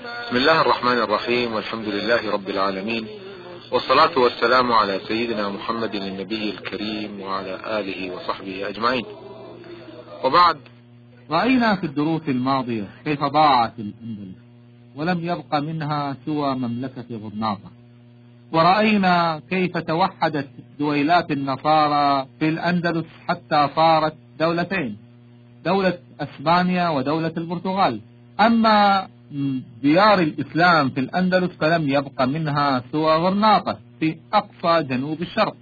بسم الله الرحمن الرحيم والحمد لله رب العالمين والصلاة والسلام على سيدنا محمد النبي الكريم وعلى آله وصحبه أجمعين. وبعد رأينا في الدروس الماضية كيف ضاعت الأندلس ولم يبق منها سوى مملكة غرناطة ورأينا كيف توحدت دويلات النصارى في الأندلس حتى صارت دولتين دولة أسبانيا ودولة البرتغال. أما ديار الإسلام في الأندلس فلم يبق منها سوى غرناطة في أقصى جنوب الشرق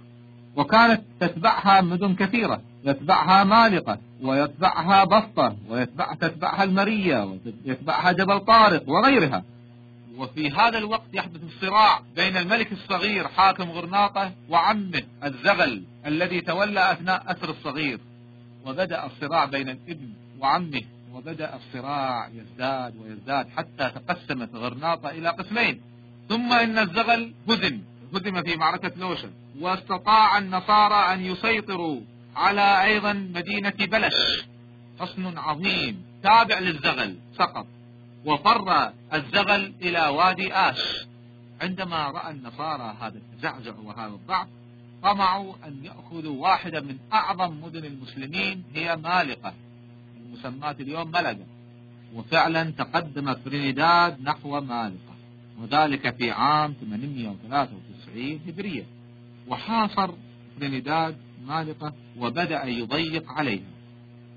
وكانت تتبعها مدن كثيرة يتبعها مالقة ويتبعها بسطة ويتبع تتبعها المرية ويتبعها جبل طارق وغيرها. وفي هذا الوقت يحدث الصراع بين الملك الصغير حاكم غرناطة وعمه الزغل الذي تولى أثناء أسر الصغير. وبدأ الصراع بين الابن وعمه. وبدأ الصراع يزداد ويزداد حتى تقسمت غرناطة إلى قسمين. ثم إن الزغل هزم هزم في معركة لوشن واستطاع النصارى أن يسيطروا على أيضا مدينة بلش. حصن عظيم تابع للزغل سقط وفر الزغل إلى وادي آش. عندما رأى النصارى هذا التزعزع وهذا الضعف طمعوا أن يأخذوا واحدة من أعظم مدن المسلمين هي مالقة. المسماة اليوم ملقا وفعلا تقدم ترينيداد نحو مالقة. وذلك في عام 893 هجرية. وحاصر ترينيداد مالقة وبدأ يضيق عليها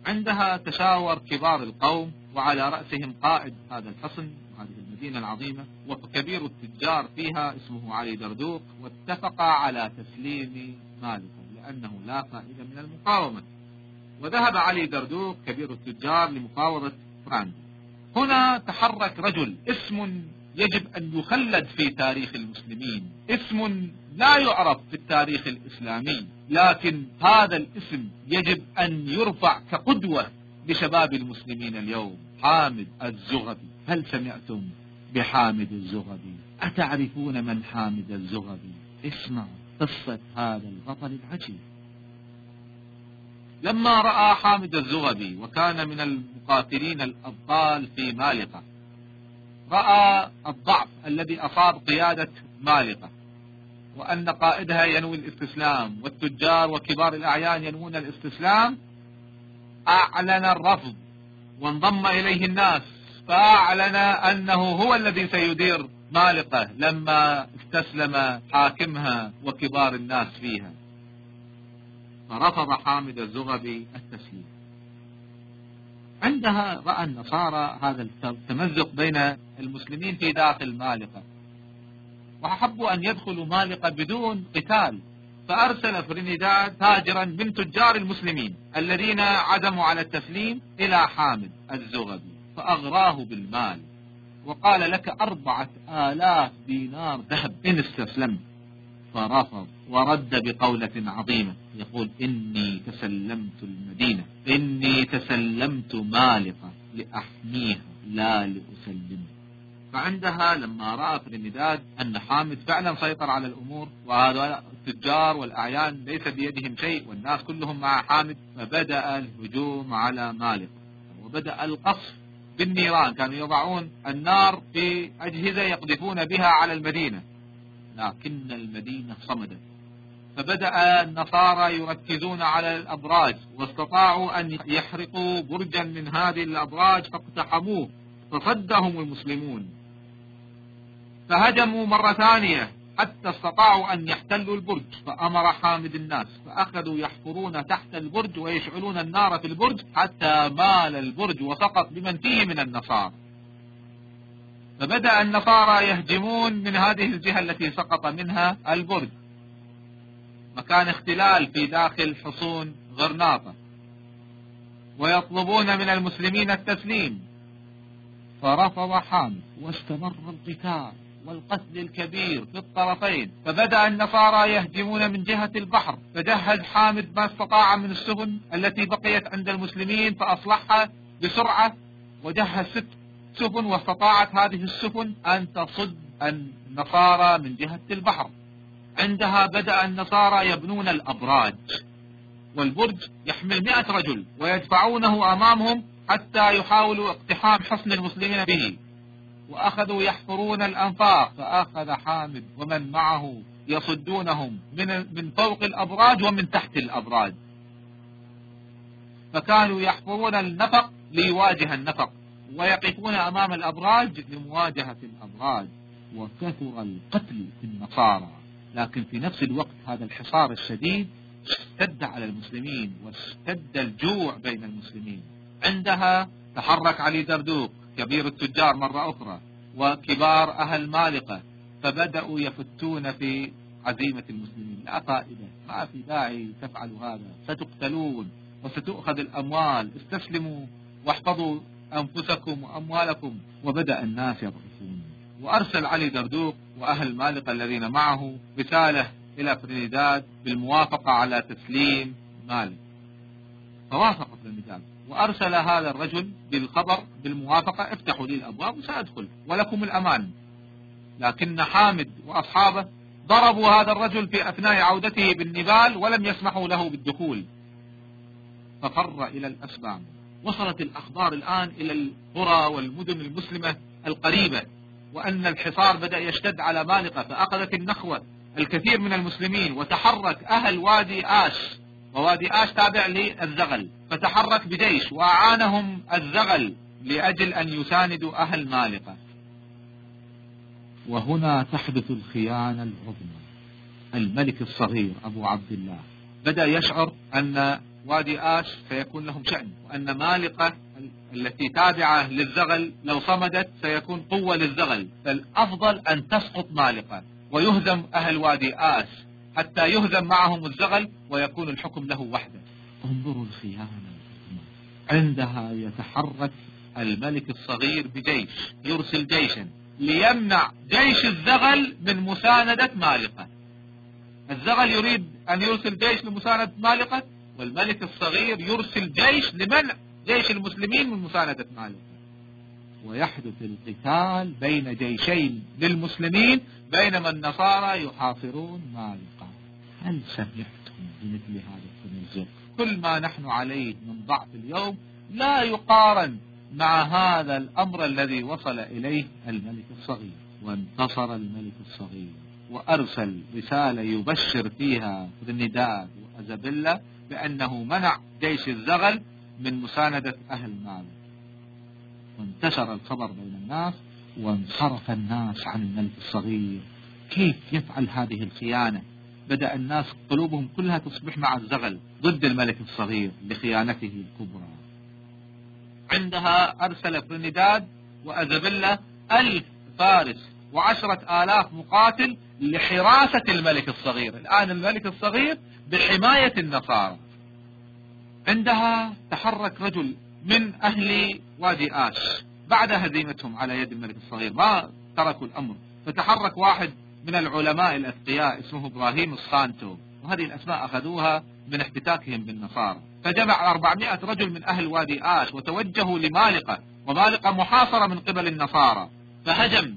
عندها تشاور كبار القوم وعلى رأسهم قائد هذا الحصن هذه المدينة العظيمة وكبير التجار فيها اسمه علي دردوق واتفقا على تسليم مالكا لأنه لا فائدة من المقاومة. وذهب علي دردوق كبير التجار لمفاوضة فرانكو هنا تحرك رجل اسم يجب أن يخلد في تاريخ المسلمين. اسم لا يعرف في التاريخ الإسلامي لكن هذا الاسم يجب أن يرفع كقدوة لشباب المسلمين اليوم. حامد الزغبي هل سمعتم بحامد الزغبي؟ أتعرفون من حامد الزغبي؟ اسمع قصة هذا البطل العجيب. لما رأى حامد الزغبي وكان من المقاتلين الأبطال في مالقة رأى الضعف الذي أصاب قيادة مالقة وأن قائدها ينوي الاستسلام والتجار وكبار الأعيان ينوون الاستسلام أعلن الرفض وانضم إليه الناس فأعلن أنه هو الذي سيدير مالقة لما استسلم حاكمها وكبار الناس فيها. فرفض حامد الزغبي التسليم. عندها رأى النصارى هذا التمزق بين المسلمين في داخل مالقة وأحبوا أن يدخلوا مالقة بدون قتال فأرسل فرينيداد تاجرا من تجار المسلمين الذين عزموا على التسليم إلى حامد الزغبي فأغراه بالمال. وقال لك أربعة آلاف دينار ذهب إن استسلمت. فرفض ورد بقولة عظيمة. يقول إني تسلمت المدينة إني تسلمت مالقة لأحميها لا لأسلمها. فعندها لما رأى فرينداد أن حامد فعلا سيطر على الأمور وهذا التجار والأعيان ليس بيدهم شيء والناس كلهم مع حامد فبدأ الهجوم على مالك وبدأ القصف بالنيران. كانوا يضعون النار في أجهزة يقذفون بها على المدينة. لكن المدينة صمدت. فبدأ النصارى يركزون على الأبراج واستطاعوا أن يحرقوا برجا من هذه الأبراج فاقتحموه فصدهم المسلمون. فهجموا مرة ثانية حتى استطاعوا أن يحتلوا البرج فأمر حامد الناس فأخذوا يحفرون تحت البرج ويشعلون النار في البرج حتى مال البرج وسقط بمن فيه من النصارى. فبدأ النصارى يهجمون من هذه الجهة التي سقط منها البرج. مكان اختلال في داخل حصون غرناطة. ويطلبون من المسلمين التسليم. فرفض حامد. واستمر القتال والقتل الكبير في الطرفين. فبدأ النصارى يهجمون من جهة البحر. فجهز حامد ما استطاع من السفن التي بقيت عند المسلمين فأصلحها بسرعة. وجهز ست سفن واستطاعت هذه السفن أن تصد النصارى من جهة البحر. عندها بدأ النصارى يبنون الأبراج والبرج يحمل مئة رجل ويدفعونه أمامهم حتى يحاولوا اقتحام حصن المسلمين به. وأخذوا يحفرون الأنفاق فأخذ حامد ومن معه يصدونهم من من فوق الأبراج ومن تحت الأبراج. فكانوا يحفرون النفق ليواجه النفق ويقفون أمام الأبراج لمواجهة الأبراج وكثر القتل في النصارى. لكن في نفس الوقت هذا الحصار الشديد اشتد على المسلمين واشتد الجوع بين المسلمين. عندها تحرك علي دردوق كبير التجار مرة أخرى وكبار أهل مالقة فبدأوا يفتون في عزيمة المسلمين. لا فائدة ما في داعي تفعلوا هذا ستقتلون وستؤخذ الأموال. استسلموا واحفظوا أنفسكم وأموالكم وبدأ الناس يضعفون وأرسل علي دردوق وأهل مالقة الذين معه رسالة إلى ترينيداد بالموافقة على تسليم مالك. فوافق ترينيداد. وأرسل هذا الرجل بالخبر بالموافقة افتحوا لي الأبواب وسأدخل ولكم الأمان. لكن حامد وأصحابه ضربوا هذا الرجل في أثناء عودته بالنبال ولم يسمحوا له بالدخول. ففر إلى الأسبان وصلت الأخبار الآن إلى القرى والمدن المسلمة القريبة. وأن الحصار بدأ يشتد على مالقة فأخذت النخوة الكثير من المسلمين وتحرك أهل وادي آش ووادي آش تابع للزغل فتحرك بجيش وأعانهم الزغل لأجل أن يساندوا أهل مالقة. وهنا تحدث الخيانة العظمى الملك الصغير أبو عبد الله. بدأ يشعر أن وادي آش سيكون لهم شأن وأن مالقة التي تابعة للزغل لو صمدت سيكون قوة للزغل. فالأفضل أن تسقط مالقة ويهزم أهل وادي آش حتى يهزم معهم الزغل ويكون الحكم له وحده. انظروا الخيانة. عندها يتحرك الملك الصغير بجيش يرسل جيشا ليمنع جيش الزغل من مساندة مالقة الزغل يريد أن يرسل جيش لمساندة مالقة والملك الصغير يرسل جيش لمنع جيش المسلمين من مساندة مالقة ويحدث القتال بين جيشين للمسلمين بينما النصارى يحاصرون مالقة هل سمعتم بمثل هذا التنزل كل ما نحن عليه من ضعف اليوم لا يقارن مع هذا الأمر الذي وصل إليه الملك الصغير. وانتصر الملك الصغير وأرسل رسالة يبشر فيها ترنداد وأزابيلا بأنه منع جيش الزغل من مساندة أهل مال وانتشر الخبر بين الناس وانصرف الناس عن الملك الصغير. كيف يفعل هذه الخيانة؟ بدأ الناس قلوبهم كلها تصبح مع الزغل ضد الملك الصغير لخيانته الكبرى. عندها أرسل فرنداد وأزابيلا ألف فارس وعشرة آلاف مقاتل لحراسة الملك الصغير. الآن الملك الصغير بحماية النصارى. عندها تحرك رجل من أهل وادي آش. بعد هزيمتهم على يد الملك الصغير ما تركوا الأمر. فتحرك واحد من العلماء الأتقياء اسمه إبراهيم الصانتو. وهذه الأسماء أخذوها من احتكاكهم بالنصارى. فجمع 400 رجل من أهل وادي آش وتوجهوا لمالقة ومالقة محاصرة من قبل النصارى. فهجم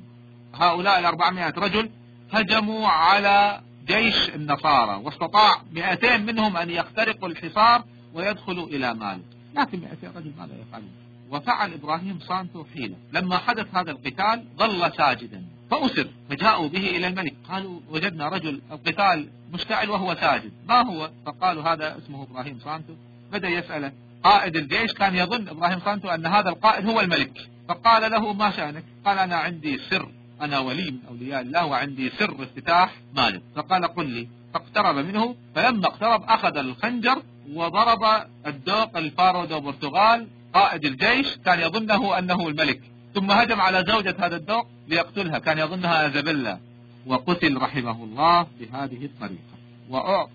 هؤلاء ال 400 رجل هجموا على جيش النصارى. واستطاع 200 منهم أن يخترقوا الحصار ويدخلوا إلى مالك. لكن 200 رجل ماذا يفعلون؟ وفعل إبراهيم صانتو حيلة. لما حدث هذا القتال ظل ساجدا. فأسر. فجاءوا به إلى الملك. قالوا وجدنا رجل القتال مشتعل وهو ساجد. ما هو؟ فقالوا هذا اسمه إبراهيم صانتو بدأ يسأله قائد الجيش. كان يظن إبراهيم صانتو أن هذا القائد هو الملك. فقال له ما شأنك؟ قال أنا عندي سر. أنا ولي من أولياء الله وعندي سر افتتاح مالك. فقال قل لي. فاقترب منه. فلما اقترب أخذ الخنجر وضرب الدوق الفارو برتغال قائد الجيش كان يظنه أنه الملك ثم هجم على زوجة هذا الدوق ليقتلها كان يظنها أزابيلا وقتل رحمه الله بهذه الطريقة.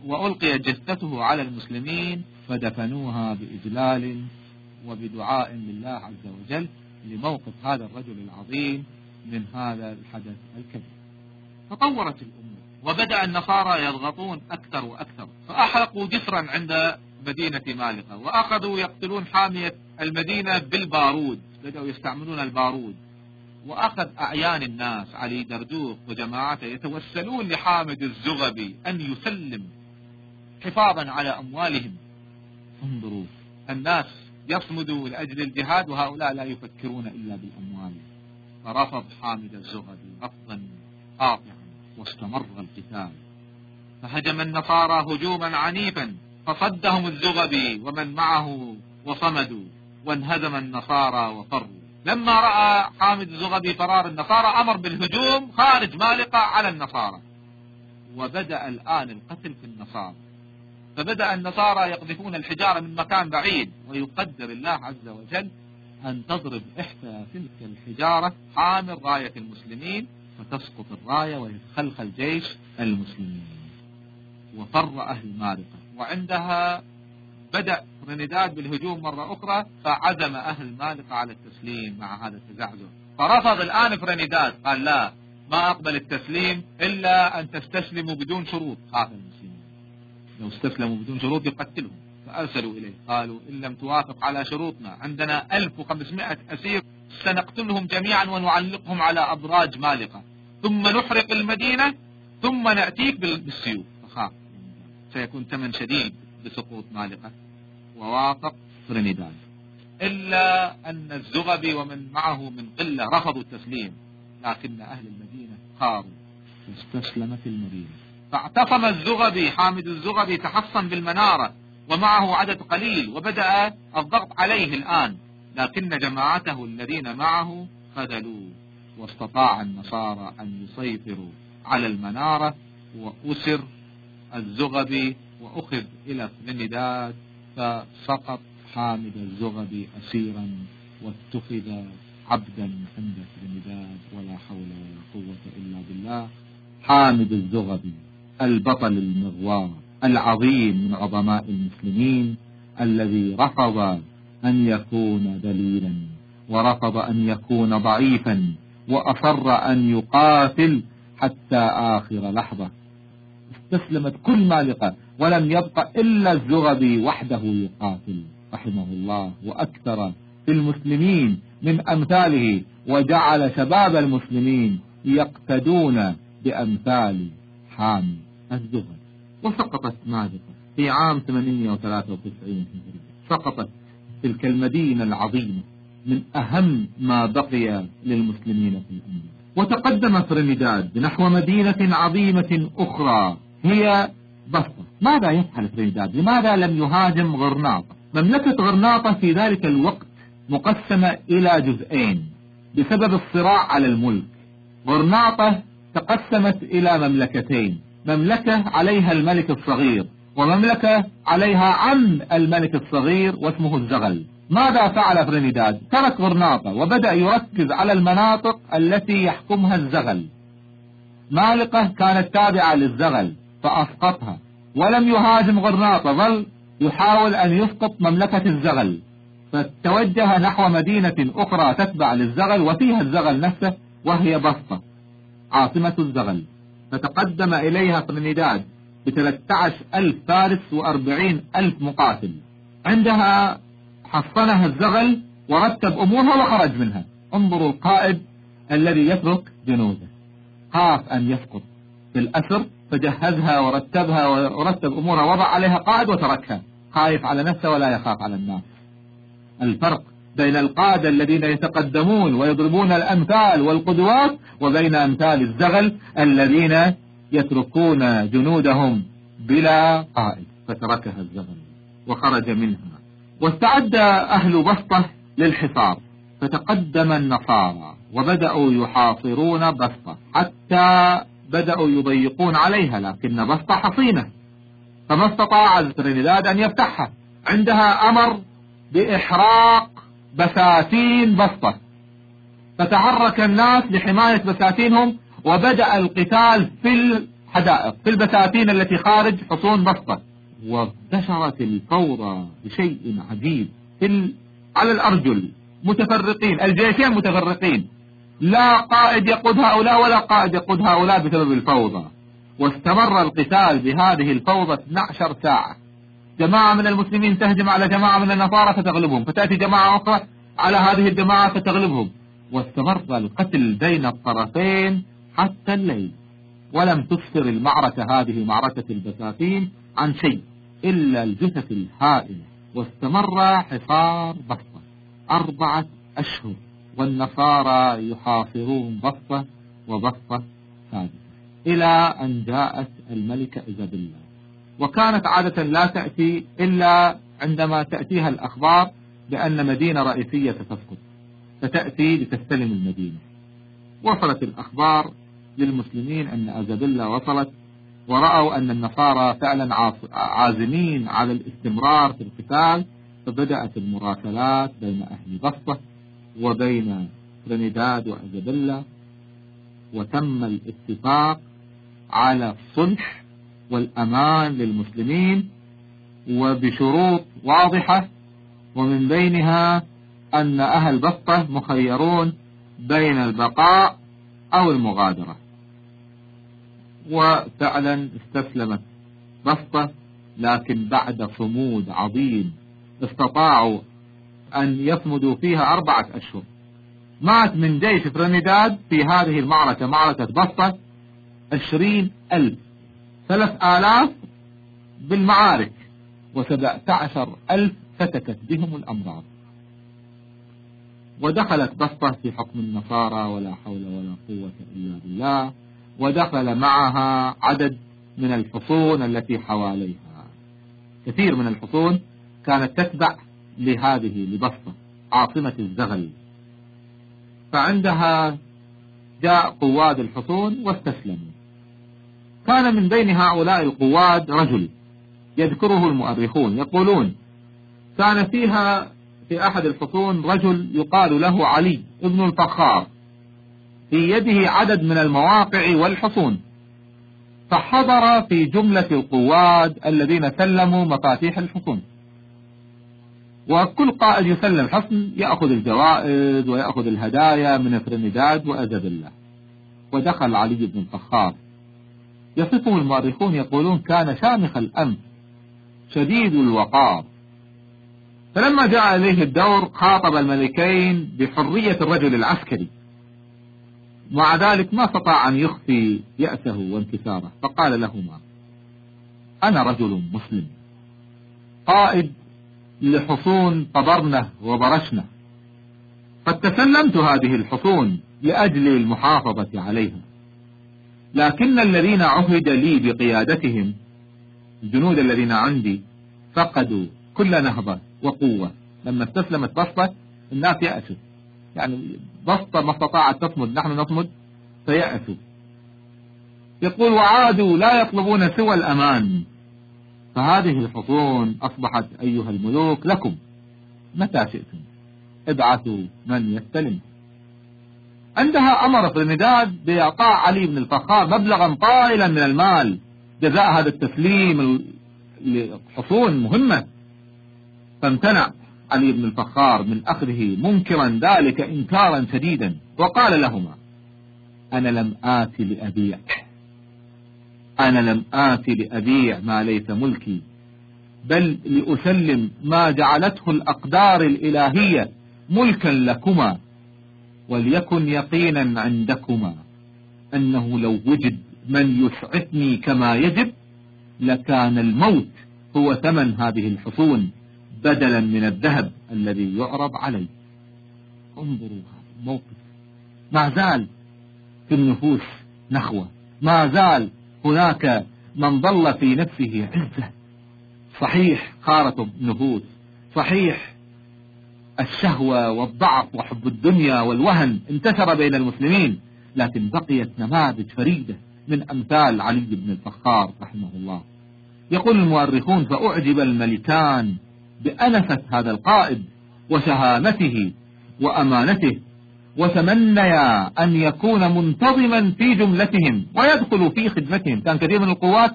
وألقي جثته على المسلمين فدفنوها بإجلال وبدعاء لله عز وجل لموقف هذا الرجل العظيم من هذا الحدث الكبير. تطورت الأمور وبدأ النصارى يضغطون أكثر وأكثر فأحرقوا جسرا عند مدينة مالقة وأخذوا يقتلون حامية المدينة بالبارود بدأوا يستعملون البارود وأخذ أعيان الناس علي دردوق وجماعته يتوسلون لحامد الزغبي أن يسلم حفاظا على أموالهم. انظروا الناس يصمدوا لأجل الجهاد وهؤلاء لا يفكرون إلا بالأموال. فرفض حامد الزغبي رفضا قاطعا واستمر القتال. فهجم النصارى هجوما عنيفا فصدهم الزغبي ومن معه وصمدوا وانهزم النصارى وفروا. لما رأى حامد الزغبي فرار النصارى أمر بالهجوم خارج مالقة على النصارى. وبدأ الآن القتل في النصارى. فبدأ النصارى يقذفون الحجارة من مكان بعيد ويقدر الله عز وجل أن تضرب إحدى تلك الحجارة حامل راية المسلمين فتسقط الراية ويتخلخل جيش المسلمين. وفر أهل مارقة. وعندها بدأ رنداد بالهجوم مرة أخرى فعزم أهل مالقة على التسليم مع هذا التزعزع. فرفض الآن فرنداد قال لا ما أقبل التسليم إلا أن تستسلموا بدون شروط خاف المسلمين. لو استسلموا بدون شروط يقتلهم. فأرسلوا إليه قالوا إن لم توافق على شروطنا عندنا 1500 أسير سنقتلهم جميعا ونعلقهم على أبراج مالقة ثم نحرق المدينة ثم نأتيك بالسيوف. فخاف سيكون ثمن شديد بسقوط مالقة. ووافق ترينيداد إلا أن الزغبي ومن معه من قلة رفضوا التسليم لكن أهل المدينة خاروا. واستسلمت المدينة. فاعتصم الزغبي حامد الزغبي تحصن بالمنارة ومعه عدد قليل وبدأ الضغط عليه الآن. لكن جماعته الذين معه خذلوه واستطاع النصارى أن يسيطروا على المنارة وأسر الزغبي وأخذ إلى ترينيداد فسقط حامد الزغبي أسيرا واتخذ عبدا عند ترينيداد ولا حول ولا قوة إلا بالله. حامد الزغبي البطل المغوار العظيم من عظماء المسلمين الذي رفض أن يكون دليلا ورفض أن يكون ضعيفا وأصر أن يقاتل حتى آخر لحظة. استسلمت كل مالقة ولم يبق إلا الزغبي وحده يقاتل رحمه الله. وأكثر في المسلمين من أمثاله وجعل شباب المسلمين يقتدون بأمثال حامي الزغبي. وسقطت مالقة في عام 893 سقطت تلك المدينة العظيمة. من أهم ما بقي للمسلمين في الأمة. وتقدم ترينيداد بنحو مدينة عظيمة أخرى هي بسطة. ماذا يفعل ترينيداد لماذا لم يهاجم غرناطة؟ مملكة غرناطة في ذلك الوقت مقسمة إلى جزئين بسبب الصراع على الملك. غرناطة تقسمت إلى مملكتين مملكة عليها الملك الصغير ومملكة عليها عم الملك الصغير واسمه الزغل. ماذا فعل ترينيداد؟ ترك غرناطة وبدأ يركز على المناطق التي يحكمها الزغل. مالقة كانت تابعة للزغل فأسقطها. ولم يهاجم غرناطة ظل يحاول أن يسقط مملكة الزغل. فتوجه نحو مدينة أخرى تتبع للزغل وفيها الزغل نفسه وهي بسطة عاصمة الزغل. فتقدم إليها ترينيداد ب 13 ألف فارس و40 ألف مقاتل. عندها حصنها الزغل ورتب أمورها وخرج منها. انظروا القائد الذي يترك جنوده. خاف أن يسقط في الأسر فجهزها ورتبها ورتب أمورها وضع عليها قائد وتركها. خايف على نفسه ولا يخاف على الناس. الفرق بين القادة الذين يتقدمون ويضربون الأمثال والقدوات وبين أمثال الزغل الذين يتركون جنودهم بلا قائد فتركها الزغل وخرج منها. واستعد أهل بسطة للحصار. فتقدم النصارى وبدأوا يحاصرون بسطة حتى بدأوا يضيقون عليها لكن بسطة حصينة. فما استطاع ترينيداد أن يفتحها. عندها أمر بإحراق بساتين بسطة. فتحرك الناس لحماية بساتينهم وبدأ القتال في الحدائق في البساتين التي خارج حصون بسطة. وانتشرت الفوضى بشيء عجيب. ال... على الأرجل متفرقين الجيشين متفرقين. لا قائد يقود هؤلاء ولا قائد يقود هؤلاء بسبب الفوضى. واستمر القتال بهذه الفوضى 12 ساعة. جماعة من المسلمين تهجم على جماعة من النصارى فتغلبهم. فتأتي جماعة أخرى على هذه الجماعة فتغلبهم. واستمر القتل بين الطرفين حتى الليل. ولم تسفر المعركة هذه معركة البساتين عن شيء. إلا الجثث الهائلة واستمر حصار بسطة أربعة أشهر والنصارى يحاصرون بسطة وبسطة ثالثة إلى أن جاءت الملكة إيزابيلا. وكانت عادة لا تأتي إلا عندما تأتيها الأخبار بأن مدينة رئيسية تسقط فتأتي لتستلم المدينة. وصلت الأخبار للمسلمين أن أزابيلا وصلت ورأوا أن النصارى فعلا عازمين على الاستمرار في القتال فبدأت المراسلات بين أهل بسطة وبين ترينيداد وأزابيلا وتم الاتفاق على الصلح والأمان للمسلمين وبشروط واضحة ومن بينها أن أهل بسطة مخيرون بين البقاء أو المغادرة. وفعلا استسلمت. بسطة لكن بعد صمود عظيم استطاعوا أن يصمدوا فيها أربعة أشهر. مات من جيش ترينيداد في هذه المعركة معركة بسطة عشرين ألف. ثلاث آلاف بالمعارك وسبعة عشر ألف فتكت بهم الأمراض. ودخلت بسطة في حكم النصارى ولا حول ولا قوة إلا بالله. ودخل معها عدد من الحصون التي حواليها. كثير من الحصون كانت تتبع لهذه لبسطة عاصمة الزغل. فعندها جاء قواد الحصون واستسلموا. كان من بين هؤلاء القواد رجل يذكره المؤرخون يقولون كان فيها في أحد الحصون رجل يقال له علي ابن الفخار. في يده عدد من المواقع والحصون. فحضر في جملة القواد الذين سلموا مفاتيح الحصون. وكل قائد يسلم حصن يأخذ الجوائز ويأخذ الهدايا من فرنيداد وأدب الله. ودخل علي بن الفخار يصفه المؤرخون يقولون كان شامخ الأنف شديد الوقار. فلما جاء إليه الدور خاطب الملكين بحرية الرجل العسكري. مع ذلك ما استطاع أن يخفي يأسه وانكساره. فقال لهما أنا رجل مسلم قائد لحصون طبرنة وبرشنة قد تسلمت هذه الحصون لأجل المحافظة عليها لكن الذين عهد لي بقيادتهم الجنود الذين عندي فقدوا كل نهضة وقوة. لما استسلمت بسطة الناس يأسوا. يعني بسطة ما استطاعت تصمد. نحن نصمد فيأسوا يقول وعادوا لا يطلبون سوى الأمان. فهذه الحصون أصبحت أيها الملوك لكم. متى شئتم؟ ابعثوا من يستلم. عندها أمر ترينيداد بإعطاء علي بن الفخار مبلغا طائلا من المال. جزاء هذا التسليم لحصون مهمة. فامتنع. علي بن الفخار من أخذه منكرا ذلك إنكارا شديدا وقال لهما أنا لم آت لأبيع. أنا لم آت لأبيع ما ليس ملكي بل لأسلم ما جعلته الأقدار الإلهية ملكا لكما وليكن يقينا عندكما أنه لو وجد من يسعفني كما يجب لكان الموت هو ثمن هذه الحصون. بدلا من الذهب الذي يعرض علي انظروا هذا الموقف. ما زال في النفوس نخوة. ما زال هناك من ظل في نفسه عزة. صحيح خارة النفوس. صحيح الشهوة والضعف وحب الدنيا والوهن انتشر بين المسلمين لكن بقيت نماذج فريدة من أمثال علي بن الفخار رحمه الله. يقول المؤرخون فأعجب الملكان بأنفة هذا القائد وشهامته وأمانته وتمنيا أن يكون منتظما في جملتهم ويدخل في خدمتهم. كان كثير من القوات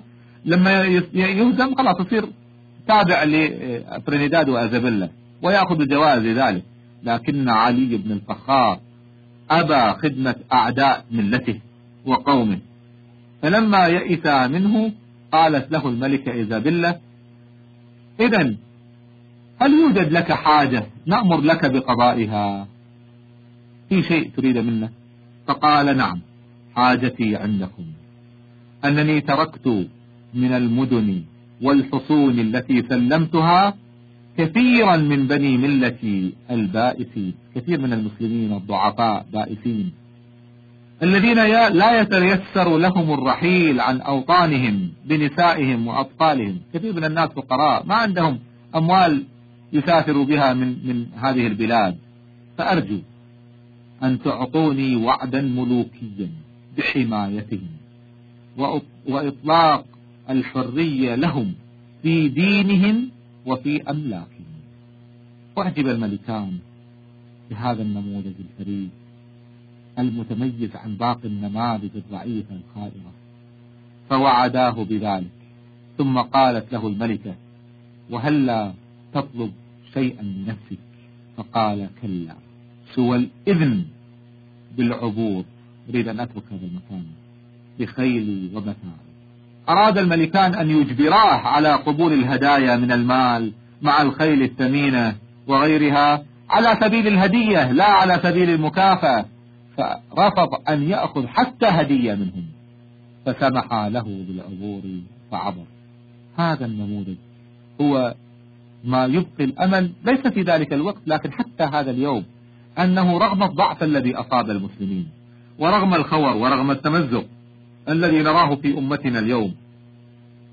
لما يهزم خلاص يصير تابع لترينيداد وأزابيلا ويأخذ الجوائز لذلك. لكن علي بن الفخار أبى خدمة أعداء ملته وقومه. فلما يئس منه قالت له الملكة إيزابيلا إذا هل يوجد لك حاجة نأمر لك بقضائها؟ في شيء تريد منه؟ فقال نعم حاجتي عندكم. أنني تركت من المدن والحصون التي سلمتها كثيرا من بني ملتي البائسين كثير من المسلمين الضعفاء بائسين الذين لا يتيسر لهم الرحيل عن أوطانهم بنسائهم وأطفالهم. كثير من الناس فقراء ما عندهم أموال يسافروا بها من, من هذه البلاد. فأرجو أن تعطوني وعدا ملوكيا بحمايتهم وإطلاق الحرية لهم في دينهم وفي أملاكهم. أعجب الملكان بهذا النموذج الفريد المتميز عن باقي النماذج الضعيفة الخائرة. فوعداه بذلك ثم قالت له الملكة وهلا تطلب شيئا لنفسك فقال كلا سوى الإذن بالعبور أريد أن أترك هذا المكان بخيلي ومتاعي. أراد الملكان أن يجبراه على قبول الهدايا من المال مع الخيل الثمينة وغيرها على سبيل الهدية لا على سبيل المكافأة. فرفض أن يأخذ حتى هدية منهم فسمح له بالعبور فعبر. هذا النموذج هو ما يبقي الأمل ليس في ذلك الوقت لكن حتى هذا اليوم أنه رغم الضعف الذي أصاب المسلمين ورغم الخور ورغم التمزق الذي نراه في أمتنا اليوم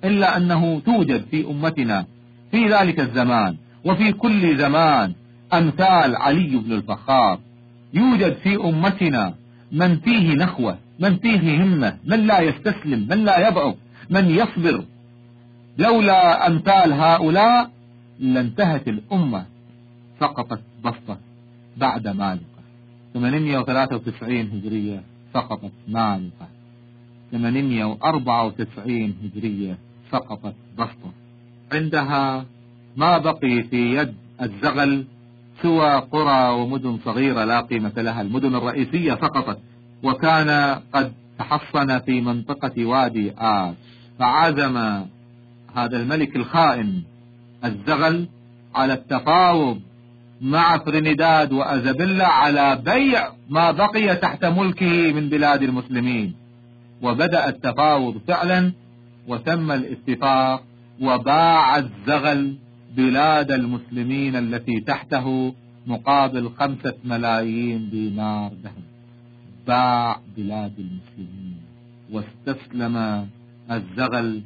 إلا أنه توجد في أمتنا في ذلك الزمان وفي كل زمان أمثال علي بن الفخار يوجد في أمتنا من فيه نخوة من فيه همة من لا يستسلم من لا يضعف من يصبر لولا أمثال هؤلاء لانتهت الأمة سقطت بسطة بعد مالقة. 893 هجرية سقطت مالقة. 894 هجرية سقطت بسطة. عندها ما بقي في يد الزغل سوى قرى ومدن صغيرة لا قيمة لها. المدن الرئيسية سقطت وكان قد تحصن في منطقة وادي آس. فعزم هذا الملك الخائن الزغل على التفاوض مع فرينداد وأزابيلا على بيع ما بقي تحت ملكه من بلاد المسلمين. وبدأ التفاوض فعلا وتم الاتفاق وباع الزغل بلاد المسلمين التي تحته مقابل خمسة ملايين دينار ذهب باع بلاد المسلمين واستسلم الزغل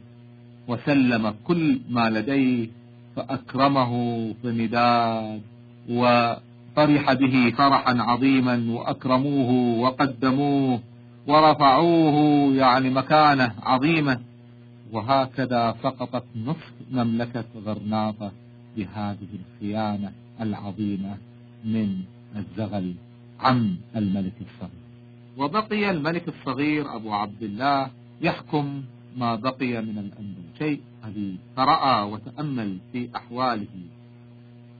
وسلم كل ما لديه فأكرمه في نداد وفرح به فرحا عظيما وأكرموه وقدموه ورفعوه يعني مكانة عظيمة. وهكذا سقطت نصف مملكة غرناطة بهذه الخيانة العظيمة من الزغل عم الملك الصغير. وبقي الملك الصغير أبو عبد الله يحكم ما بقي من الأندلس شيء. قليل فرأى وتأمل في أحواله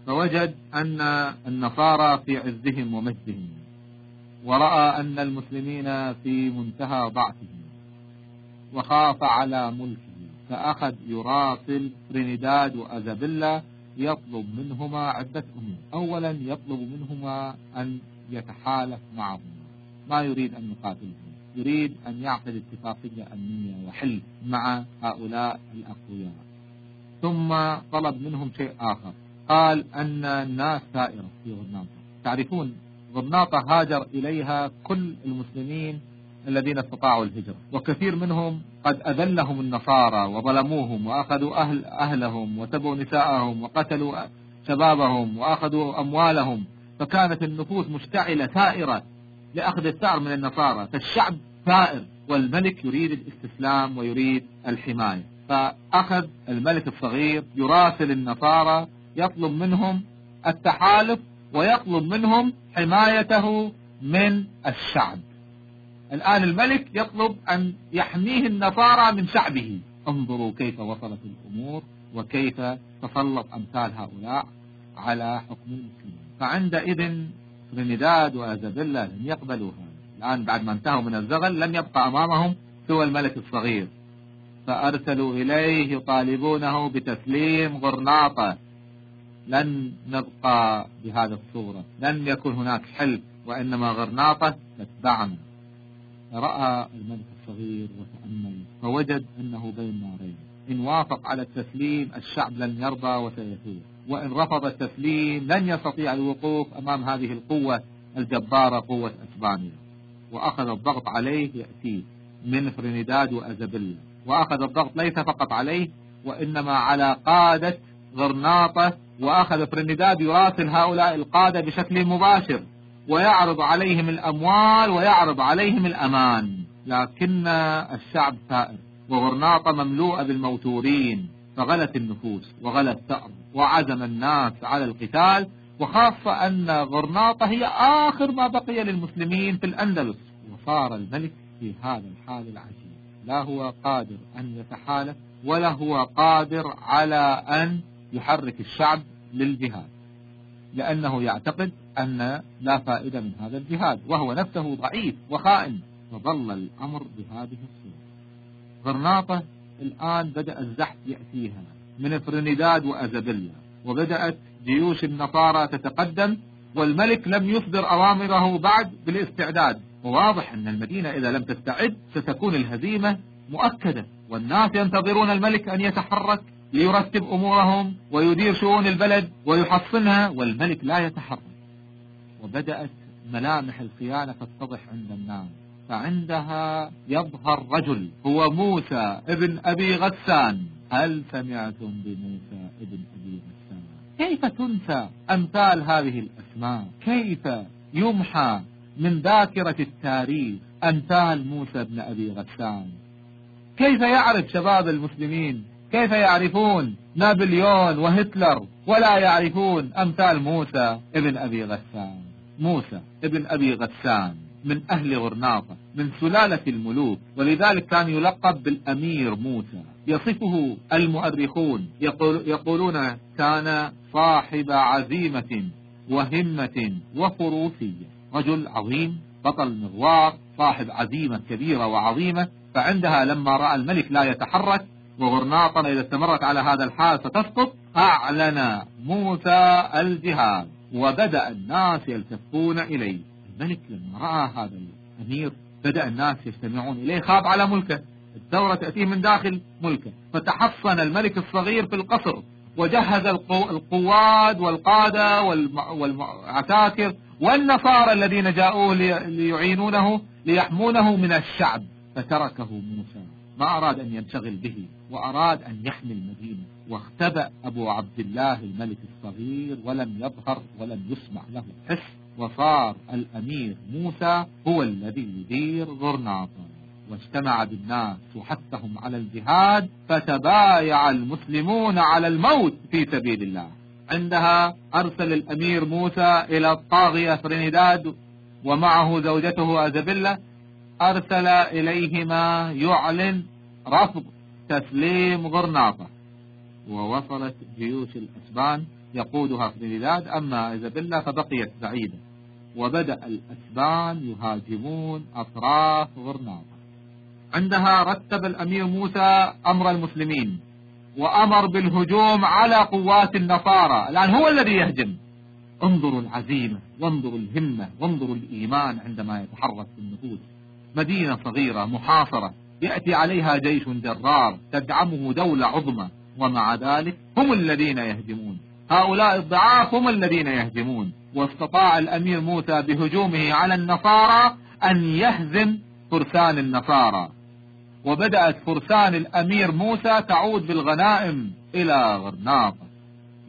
فوجد أن النصارى في عزهم ومجدهم ورأى أن المسلمين في منتهى ضعفهم وخاف على ملكه فأخذ يراسل ترينيداد وأزابيلا يطلب منهما عدة أمور أولا يطلب منهما أن يتحالف معهما. ما يريد أن يقاتلهم. يريد أن يعقد اتفاقية أمنية وحل مع هؤلاء الأقوياء. ثم طلب منهم شيء آخر. قال أن الناس سائرة في غرناطة. تعرفون غرناطة هاجر إليها كل المسلمين الذين استطاعوا الهجرة. وكثير منهم قد أذلهم النصارى وظلموهم وأخذوا أهل أهلهم وتبوا نساءهم وقتلوا شبابهم وأخذوا أموالهم. فكانت النفوس مشتعلة ثائرة لأخذ الثأر من النصارى. فالشعب ثائر والملك يريد الاستسلام ويريد الحماية. فأخذ الملك الصغير يراسل النصارى يطلب منهم التحالف ويطلب منهم حمايته من الشعب. الآن الملك يطلب أن يحميه النصارى من شعبه. انظروا كيف وصلت الأمور وكيف تسلط أمثال هؤلاء على حكم المسلمين. فعندئذ ترينيداد وأزابيلا لم يقبلوا هذا الآن بعد ما انتهوا من الزغل لم يبقى أمامهم سوى الملك الصغير. فأرسلوا إليه يطالبونه بتسليم غرناطة. لن نبقى بهذه الصورة. لن يكون هناك حل وإنما غرناطة تتبعنا. رأى الملك الصغير وتأمل فوجد أنه بين نارين. إن وافق على التسليم الشعب لن يرضى وسيثور وإن رفض التسليم لن يستطيع الوقوف أمام هذه القوة الجبارة قوة أسبانيا. وأخذ الضغط عليه يأتي من فرينيداد وأزابيلا وأخذ الضغط ليس فقط عليه وإنما على قادة غرناطة وأخذ فرينيداد يراسل هؤلاء القادة بشكل مباشر ويعرض عليهم الأموال ويعرض عليهم الأمان. لكن الشعب ثائر وغرناطة مملوءة بالموتورين فغلت النفوس وغلى الثأر وعزم الناس على القتال وخاصة أن غرناطة هي آخر ما بقي للمسلمين في الأندلس. وصار الملك في هذا الحال العجيب. لا هو قادر أن يتحالف ولا هو قادر على أن يحرك الشعب للجهاد. لأنه يعتقد أن لا فائدة من هذا الجهاد وهو نفسه ضعيف وخائن. فظل الأمر بهذه الصورة. غرناطة الآن بدأ الزحف يأتيها من فرنيداد وأزابيلا وبدأت جيوش النصارى تتقدم والملك لم يصدر أوامره بعد بالاستعداد. وواضح أن المدينة إذا لم تستعد ستكون الهزيمة مؤكدة والناس ينتظرون الملك أن يتحرك ليرتب أمورهم ويدير شؤون البلد ويحصنها والملك لا يتحرك. وبدأت ملامح الخيانة تتضح عند الناس. فعندها يظهر رجل هو موسى ابن أبي غسان. هل سمعتم بموسى ابن أبي غسان؟ كيف تنسى أمثال هذه الأسماء؟ كيف يمحى من ذاكرة التاريخ أمثال موسى بن أبي غسان؟ كيف يعرف شباب المسلمين؟ كيف يعرفون نابليون وهتلر ولا يعرفون أمثال موسى ابن أبي غسان؟ موسى ابن أبي غسان من أهل غرناطة من سلالة الملوك ولذلك كان يلقب بالأمير موسى. يصفه المؤرخون. يقول يقولون كان صاحب عزيمة وهمة وفروسية رجل عظيم بطل مغوار صاحب عزيمة كبيرة وعظيمة. فعندها لما رأى الملك لا يتحرك وغرناطا إذا استمرت على هذا الحال ستسقط أعلن موسى الجهاد وبدأ الناس يلتفون إليه. الملك لما رأى هذا الأمير بدأ الناس يجتمعون إليه خاف على ملكه. الثورة تأتيه من داخل ملكه. فتحصن الملك الصغير في القصر وجهز القواد والقادة والعساكر والنصارى الذين جاءوه ليعينونه ليحمونه من الشعب. فتركه موسى ما أراد أن ينشغل به وأراد أن يحمي المدينة. واختبأ أبو عبد الله الملك الصغير ولم يظهر ولم يسمع له حس. وصار الأمير موسى هو الذي يدير غرناطة. واجتمع بالناس وحثهم على الجهاد فتبايع المسلمون على الموت في سبيل الله. عندها أرسل الأمير موسى إلى الطاغية فرينيداد ومعه زوجته أزابيلا أرسل إليهما يعلن رفض تسليم غرناطة. ووصلت جيوش الأسبان يقودها فرينيداد أما إيزابيلا فبقيت بعيدة. وبدأ الأسبان يهاجمون أطراف غرناطة. عندها رتب الأمير موسى أمر المسلمين وأمر بالهجوم على قوات النصارى. الآن هو الذي يهجم. انظروا العزيمة وانظروا الهمة وانظروا الإيمان عندما يتحرك في النفوس. مدينة صغيرة محاصرة يأتي عليها جيش جرار تدعمه دولة عظمى. ومع ذلك هم الذين يهجمون. هؤلاء الضعاف هم الذين يهجمون. واستطاع الأمير موسى بهجومه على النصارى أن يهزم فرسان النصارى. وبدأت فرسان الأمير موسى تعود بالغنائم إلى غرناطة.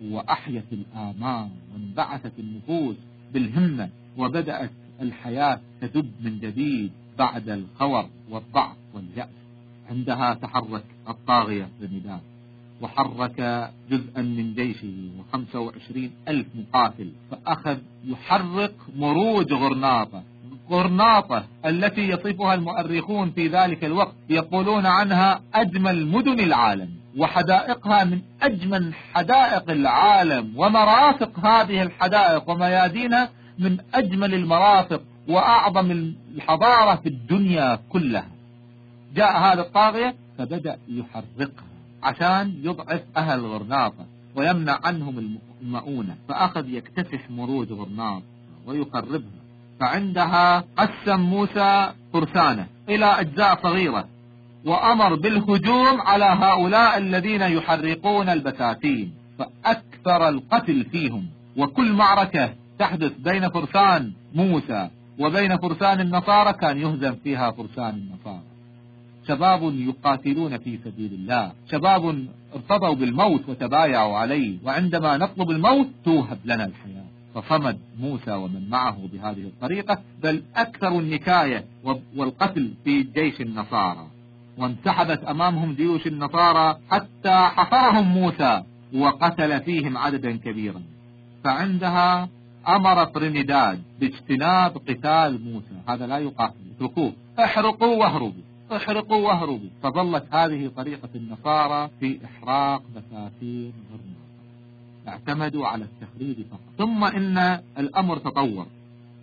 وأحيت الآمان وانبعثت النفوس بالهمة وبدأت الحياة تدب من جديد بعد الخور والضعف واليأس. عندها تحرك الطاغية بنداء وحرك جزءا من جيشه وخمسة وعشرين ألف مقاتل فأخذ يحرق مروج غرناطة. غرناطة التي يصفها المؤرخون في ذلك الوقت يقولون عنها أجمل مدن العالم وحدائقها من أجمل حدائق العالم ومرافق هذه الحدائق وميادينها من أجمل المرافق وأعظم الحضارة في الدنيا كلها. جاء هذا الطاغية فبدأ يحرقها عشان يضعف أهل غرناطة ويمنع عنهم المؤونة فأخذ يكتسح مروج غرناطة ويقربها. فعندها قسم موسى فرسانة إلى أجزاء صغيرة وأمر بالهجوم على هؤلاء الذين يحرقون البساتين فأكثر كثر القتل فيهم. وكل معركة تحدث بين فرسان موسى وبين فرسان النصارى كان يهزم فيها فرسان النصارى. شباب يقاتلون في سبيل الله. شباب ارتضوا بالموت وتبايعوا عليه وعندما نطلب الموت توهب لنا الحياة. فصمد موسى ومن معه بهذه الطريقة بل أكثر النكاية والقتل في جيش النصارى. وانسحبت أمامهم جيوش النصارى حتى حفرهم موسى وقتل فيهم عددا كبيرا. فعندها أمر ترينيداد باجتناب قتال موسى. هذا لا يقاتل اتركوه. احرقوا واهربوا. احرقوا واهربوا. فظلت هذه طريقة النصارى في إحراق دساتير غرناطة اعتمدوا على التخريب فقط. ثم إن الأمر تطور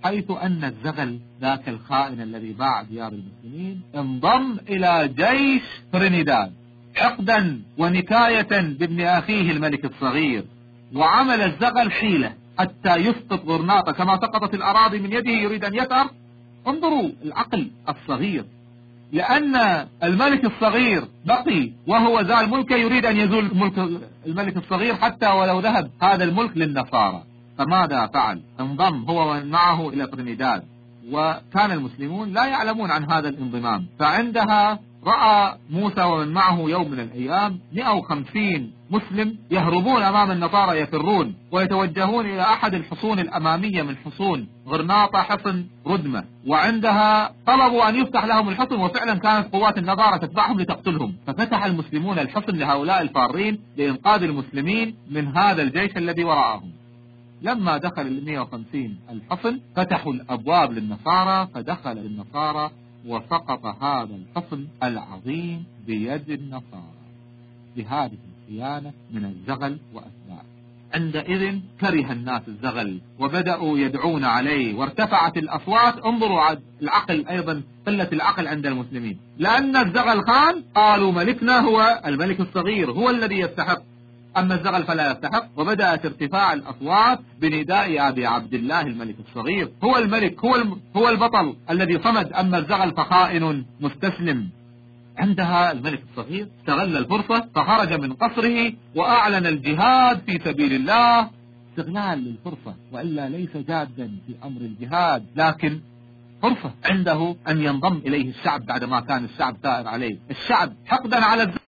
حيث أن الزغل ذاك الخائن الذي باع ديار المسلمين انضم إلى جيش ترينيداد حقدا ونكاية بابن أخيه الملك الصغير وعمل الزغل حيلة حتى يسقط غرناطة كما سقطت الأراضي من يده يريد أن يثأر انظروا العقل الصغير. لأن الملك الصغير بقي وهو ذا الملك يريد أن يزول ملك الملك الصغير حتى ولو ذهب هذا الملك للنصارى. فماذا فعل؟ انضم هو ومن معه إلى ترينيداد وكان المسلمون لا يعلمون عن هذا الانضمام. فعندها رأى موسى ومن معه يوم من الأيام 150 مسلم يهربون أمام النصارى يفرون ويتوجهون إلى أحد الحصون الأمامية من حصون غرناطة حصن ردمة. وعندها طلبوا أن يفتح لهم الحصن وفعلا كانت قوات النظارة تتبعهم لتقتلهم. ففتح المسلمون الحصن لهؤلاء الفارين لإنقاذ المسلمين من هذا الجيش الذي وراءهم. لما دخل ال 150 الحصن فتحوا الأبواب للنصارى فدخل النصارى وسقط هذا الحصن العظيم بيد النصارى بهذه الخيانة من الزغل وأتباعه عندئذ كره الناس الزغل وبدأوا يدعون عليه وارتفعت الأصوات. انظروا العقل أيضا قلة العقل عند المسلمين. لأن الزغل خان قالوا ملكنا هو الملك الصغير هو الذي يستحق أما الزغل فلا يستحق وبدأت ارتفاع الأصوات بنداء أبي عبد الله الملك الصغير. هو الملك هو هو البطل الذي صمد. أما الزغل فخائن مستسلم. عندها الملك الصغير استغل الفرصة فخرج من قصره وأعلن الجهاد في سبيل الله. استغلال للفرصة وإلا ليس جادا في أمر الجهاد لكن فرصة عنده أن ينضم إليه الشعب بعدما كان الشعب ثائر عليه. الشعب حقدا على الزغل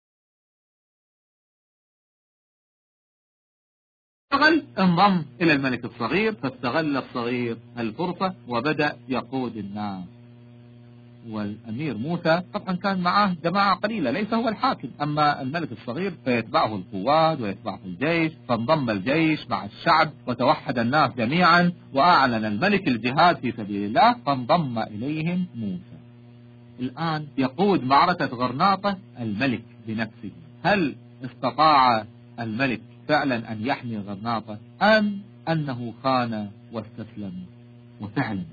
اشتغل انضم إلى الملك الصغير فاستغل الصغير الفرصة وبدأ يقود الناس. والأمير موسى طبعا كان معه جماعة قليلة ليس هو الحاكم أما الملك الصغير فيتبعه القوات ويتبعه الجيش فانضم الجيش مع الشعب وتوحد الناس جميعا وأعلن الملك الجهاد في سبيل الله فانضم إليهم موسى. الآن يقود معركة غرناطة الملك بنفسه. هل استطاع الملك فعلا أن يحمي غرناطة أم أنه خان واستسلم. وفعلا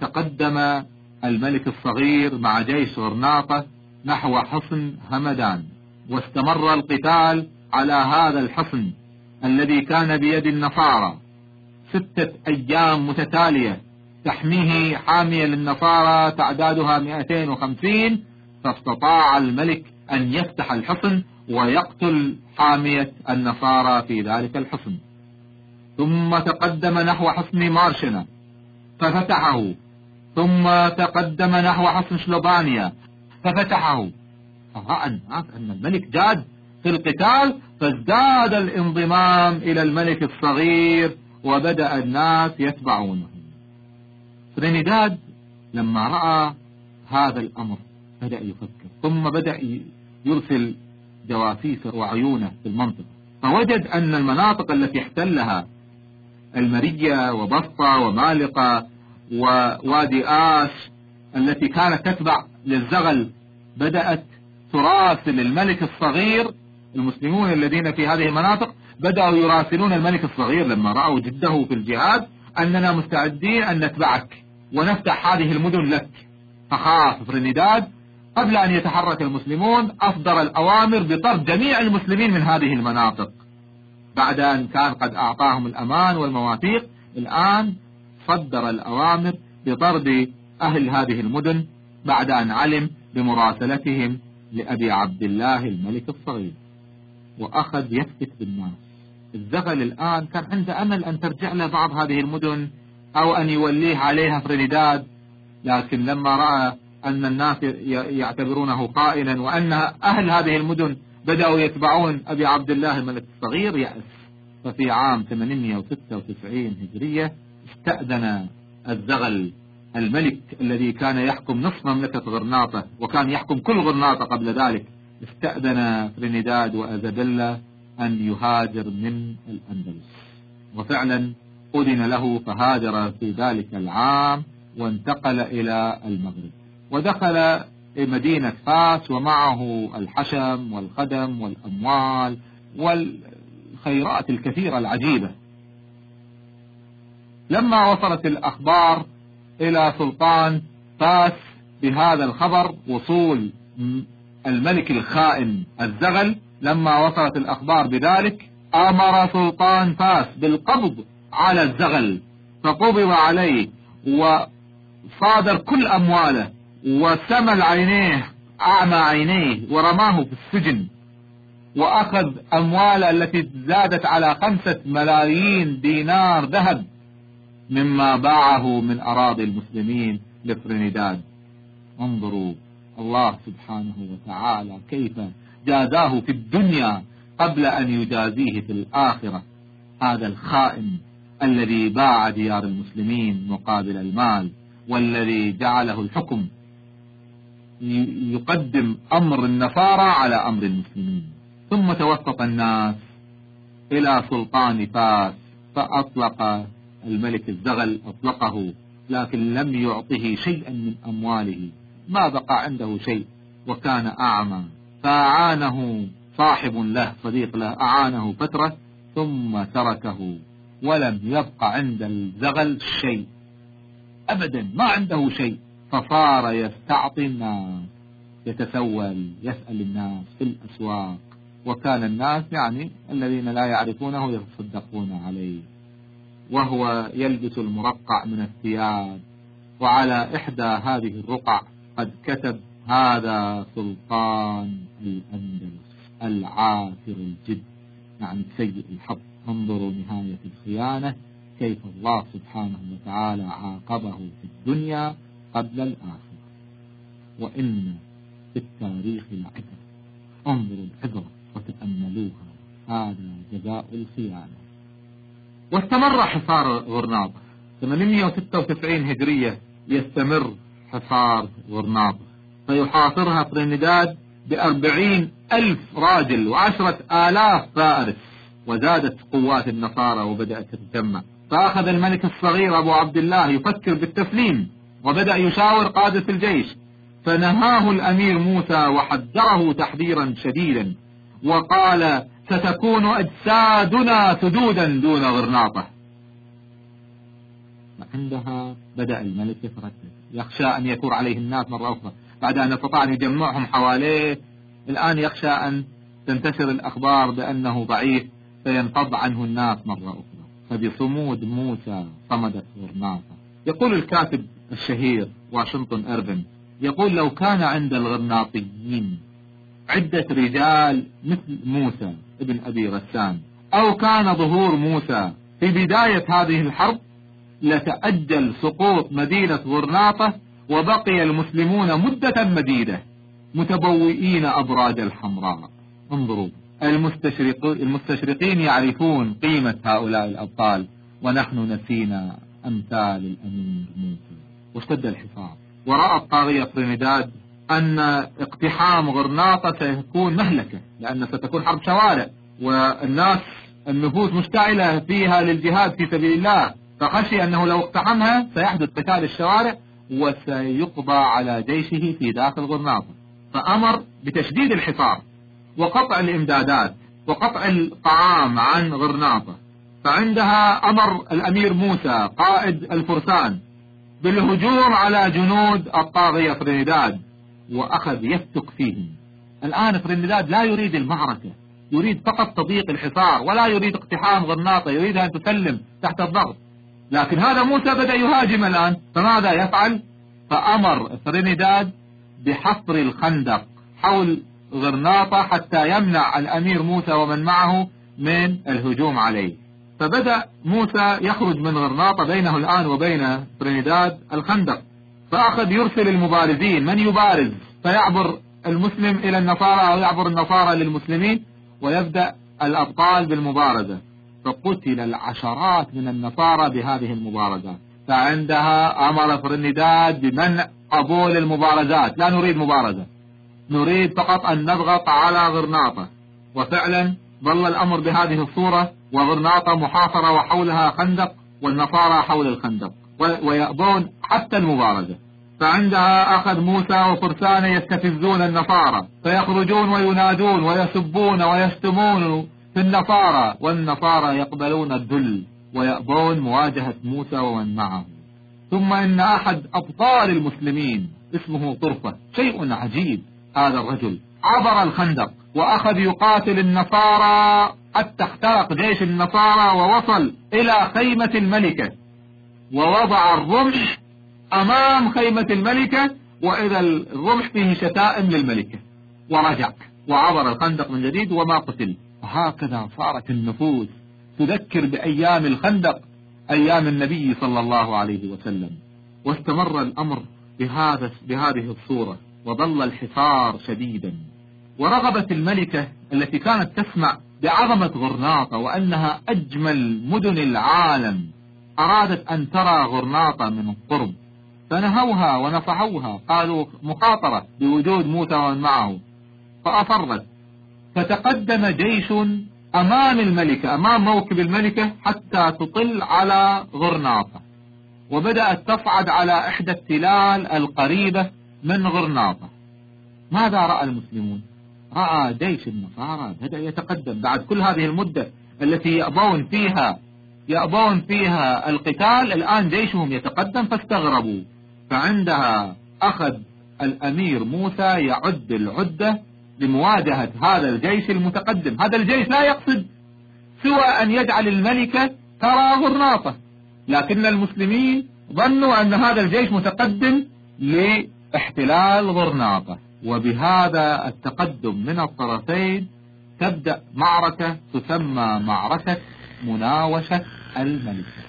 تقدم الملك الصغير مع جيش غرناطة نحو حصن همدان واستمر القتال على هذا الحصن الذي كان بيد النصارى. ستة أيام متتالية تحميه حامية للنصارى تعدادها 250 فاستطاع الملك أن يفتح الحصن ويقتل حامية النصارى في ذلك الحصن ثم تقدم نحو حصن مارشنا ففتحه. ثم تقدم نحو حصن شلوبانيا ففتحه. فرأى الناس أن الملك جاد في القتال فازداد الانضمام إلى الملك الصغير وبدأ الناس يتبعونه. ترينيداد لما رأى هذا الأمر بدأ يفكر ثم بدأ يرسل جواسيسه وعيونه في المنطقة. فوجد أن المناطق التي احتلها المرية وبسطة ومالقة ووادي آش التي كانت تتبع للزغل بدأت تراسل الملك الصغير المسلمون الذين في هذه المناطق بدأوا يراسلون الملك الصغير لما رأوا جده في الجهاد أننا مستعدين أن نتبعك ونفتح هذه المدن لك. فخاف فرنيداد قبل أن يتحرك المسلمون أصدر الأوامر بطرد جميع المسلمين من هذه المناطق. بعد أن كان قد أعطاهم الأمان والمواثيق الآن صدر الأوامر بطرد أهل هذه المدن بعد أن علم بمراسلتهم لأبي عبد الله الملك الصغير. وأخذ يفتك بالناس. الزغل الآن كان عنده أمل أن ترجع له بعض هذه المدن أو أن يوليه عليها فرينيداد لكن لما رأى أن الناس يعتبرونه خائنا وأن أهل هذه المدن بدأوا يتبعون أبي عبد الله الملك الصغير يأس. ففي عام 896 هجرية استأذن الزغل الملك الذي كان يحكم نصف مملكة غرناطة وكان يحكم كل غرناطة قبل ذلك. استأذن ترينيداد وأزابيلا أن يهاجر من الأندلس. وفعلا أذن له فهاجر في ذلك العام وانتقل إلى المغرب. ودخل مدينة فاس ومعه الحشم والخدم والأموال والخيرات الكثيرة العجيبة. لما وصلت الأخبار إلى سلطان فاس بهذا الخبر وصول الملك الخائن الزغل لما وصلت الأخبار بذلك أمر سلطان فاس بالقبض على الزغل فقبض عليه وصادر كل أمواله. وسمل عينيه أعمى عينيه ورماه في السجن. وأخذ أمواله التي زادت على خمسة ملايين دينار ذهب مما باعه من أراضي المسلمين لفرينيداد انظروا الله سبحانه وتعالى كيف جازاه في الدنيا قبل أن يجازيه في الآخرة. هذا الخائن الذي باع ديار المسلمين مقابل المال والذي جعله الحكم. يقدم أمر النصارى على أمر المسلمين. ثم توسط الناس إلى سلطان فاس فأطلق الملك الزغل أطلقه لكن لم يعطه شيئا من أمواله. ما بقى عنده شيء وكان أعمى. فأعانه صاحب له صديق له أعانه فترة ثم تركه. ولم يبق عند الزغل شيء. أبدا ما عنده شيء. فصار يستعطي الناس يتسول يسأل الناس في الأسواق. وكان الناس يعني الذين لا يعرفونه يتصدقون عليه. وهو يلبس المرقع من الثياب وعلى إحدى هذه الرقع قد كتب هذا سلطان الأندلس العاثر الجد. يعني سيء الحظ انظروا نهاية الخيانة كيف الله سبحانه وتعالى عاقبه في الدنيا قبل الآخرة. وإن في التاريخ لعبرة انظروا العبرة وتأملوها. هذا جزاء الخيانة. واستمر حصار غرناطة. 896 هجرية يستمر حصار غرناطة. فيحاصرها ترينيداد بأربعين ألف راجل وعشرة آلاف فارس. وزادت قوات النصارى وبدأت تتجمع. فأخذ الملك الصغير أبو عبد الله يفكر بالتسليم. وبدأ يشاور قادة الجيش فنهاه الأمير موسى وحذره تحذيرا شديدا وقال ستكون أجسادنا سدودا دون غرناطة. وعندها بدأ الملك يتردد يخشى أن يثور عليه الناس مرة أخرى بعد أن استطاع أن يجمعهم حواليه الآن يخشى أن تنتشر الأخبار بأنه ضعيف فينفض عنه الناس مرة أخرى. فبصمود موسى صمدت غرناطة. يقول الكاتب الشهير واشنطن إرفن يقول لو كان عند الغرناطيين عدة رجال مثل موسى ابن أبي غسان أو كان ظهور موسى في بداية هذه الحرب لتأجل سقوط مدينة غرناطة وبقي المسلمون مدة مديدة متبوئين أبراج الحمراء. انظروا المستشرقين يعرفون قيمة هؤلاء الأبطال ونحن نسينا أمثال الأمير موسى. واشتد الحصار. ورأى الطاغية ترينيداد أن اقتحام غرناطة سيكون مهلكة لأن ستكون حرب شوارع والناس النفوس مشتعلة فيها للجهاد في سبيل الله فخشي أنه لو اقتحمها سيحدث قتال الشوارع وسيقضى على جيشه في داخل غرناطة. فأمر بتشديد الحصار وقطع الإمدادات وقطع الطعام عن غرناطة. فعندها أمر الأمير موسى قائد الفرسان بالهجوم على جنود الطاغية فريداد وأخذ يفتك فيهم. الآن فريداد لا يريد المعركة يريد فقط تضييق الحصار ولا يريد اقتحام غرناطة يريدها أن تسلم تحت الضغط. لكن هذا موسى بدأ يهاجم الآن. فماذا يفعل؟ فأمر ترينيداد بحفر الخندق حول غرناطة حتى يمنع الأمير موسى ومن معه من الهجوم عليه. فبدأ موسى يخرج من غرناطة بينه الآن وبين ترينيداد الخندق. فأخذ يرسل المبارزين من يبارز؟ فيعبر المسلم إلى النصارى أو يعبر النصارى للمسلمين ويبدأ الأبطال بالمبارزة. فقتل العشرات من النصارى بهذه المبارزات فعندها أمر فرنداد بمنع قبول المبارزات. لا نريد مبارزة. نريد فقط أن نضغط على غرناطة. وفعلا ظل الأمر بهذه الصورة وغرناطة محاصرة وحولها خندق والنصارى حول الخندق ويأبون حتى المبارزة. فعندها أخذ موسى وفرسان يستفزون النصارى فيخرجون وينادون ويسبون ويشتمون في النصارى والنصارى يقبلون الذل ويأبون مواجهة موسى ومن معه. ثم إن أحد أبطال المسلمين اسمه طرفة شيء عجيب هذا الرجل. عبر الخندق وأخذ يقاتل النصارى حتى اخترق جيش النصارى ووصل إلى خيمة الملكة. ووضع الرمح أمام خيمة الملكة وإذا الرمح فيه شتائم للملكة. ورجع وعبر الخندق من جديد وما قتل. وهكذا صارت النفوس تذكر بأيام الخندق أيام النبي صلى الله عليه وسلم. واستمر الأمر بهذا بهذه الصورة وظل الحصار شديدا. ورغبت الملكة التي كانت تسمع بعظمة غرناطة وأنها أجمل مدن العالم أرادت أن ترى غرناطة من القرب فنهوها ونصحوها قالوا مخاطرة بوجود موسى ومن معه. فأصرت فتقدم جيش أمام الملكة أمام موكب الملكة حتى تطل على غرناطة. وبدأت تصعد على إحدى التلال القريبة من غرناطة. ماذا رأى المسلمون؟ رأى جيش النصارى. بدأ يتقدم بعد كل هذه المدة التي يأبون فيها يأبون فيها القتال. الآن جيشهم يتقدم فاستغربوا. فعندها أخذ الأمير موسى يعد العدة لمواجهة هذا الجيش المتقدم. هذا الجيش لا يقصد سوى أن يجعل الملكة ترى غرناطة لكن المسلمين ظنوا أن هذا الجيش متقدم لإحتلال غرناطة. وبهذا التقدم من الطرفين تبدأ معركة تسمى معركة مناوشة الملكة.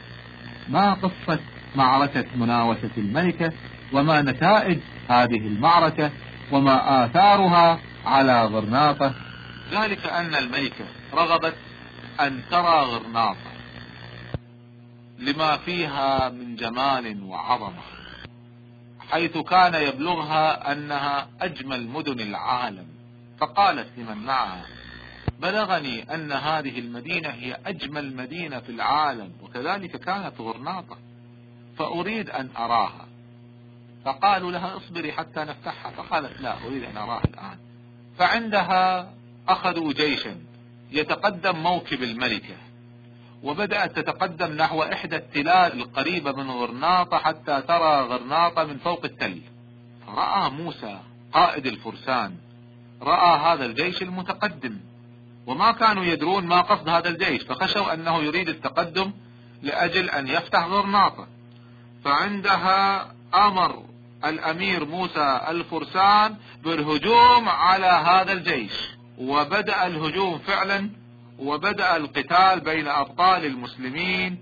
ما قصة معركة مناوشة الملكة وما نتائج هذه المعركة وما آثارها على غرناطة؟ ذلك أن الملكة رغبت أن ترى غرناطة لما فيها من جمال وعظمة. حيث كان يبلغها أنها أجمل مدن العالم. فقالت لمن معها بلغني أن هذه المدينة هي أجمل مدينة في العالم وكذلك كانت غرناطة فأريد أن أراها. فقالوا لها اصبري حتى نفتحها. فقالت لا أريد أن أراها الآن. فعندها أخذوا جيشا يتقدم موكب الملكة. وبدأت تتقدم نحو إحدى التلال القريبة من غرناطة حتى ترى غرناطة من فوق التل. فرأى موسى قائد الفرسان. رأى هذا الجيش المتقدم. وما كانوا يدرون ما قصد هذا الجيش فخشوا أنه يريد التقدم لأجل أن يفتح غرناطة. فعندها أمر الأمير موسى الفرسان بالهجوم على هذا الجيش. وبدأ الهجوم فعلا وبدأ القتال بين أبطال المسلمين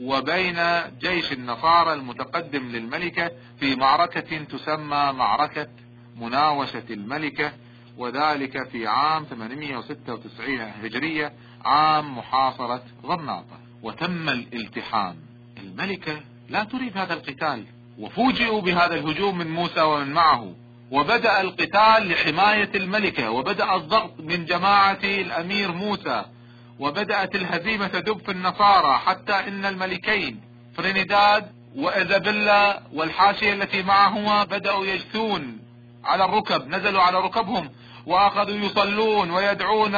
وبين جيش النصارى المتقدم للملكة في معركة تسمى معركة مناوشة الملكة وذلك في عام 896 هجرية عام محاصرة غرناطة وتم الالتحام. الملكة لا تريد هذا القتال وفوجئوا بهذا الهجوم من موسى ومن معه. وبدأ القتال لحماية الملكة وبدأ الضغط من جماعة الأمير موسى وبدأت الهزيمة تدب في النصارى حتى إن الملكين فرينيداد وإيزابيلا والحاشية التي معهما بدأوا يجثون على الركب نزلوا على ركبهم وأخذوا يصلون ويدعون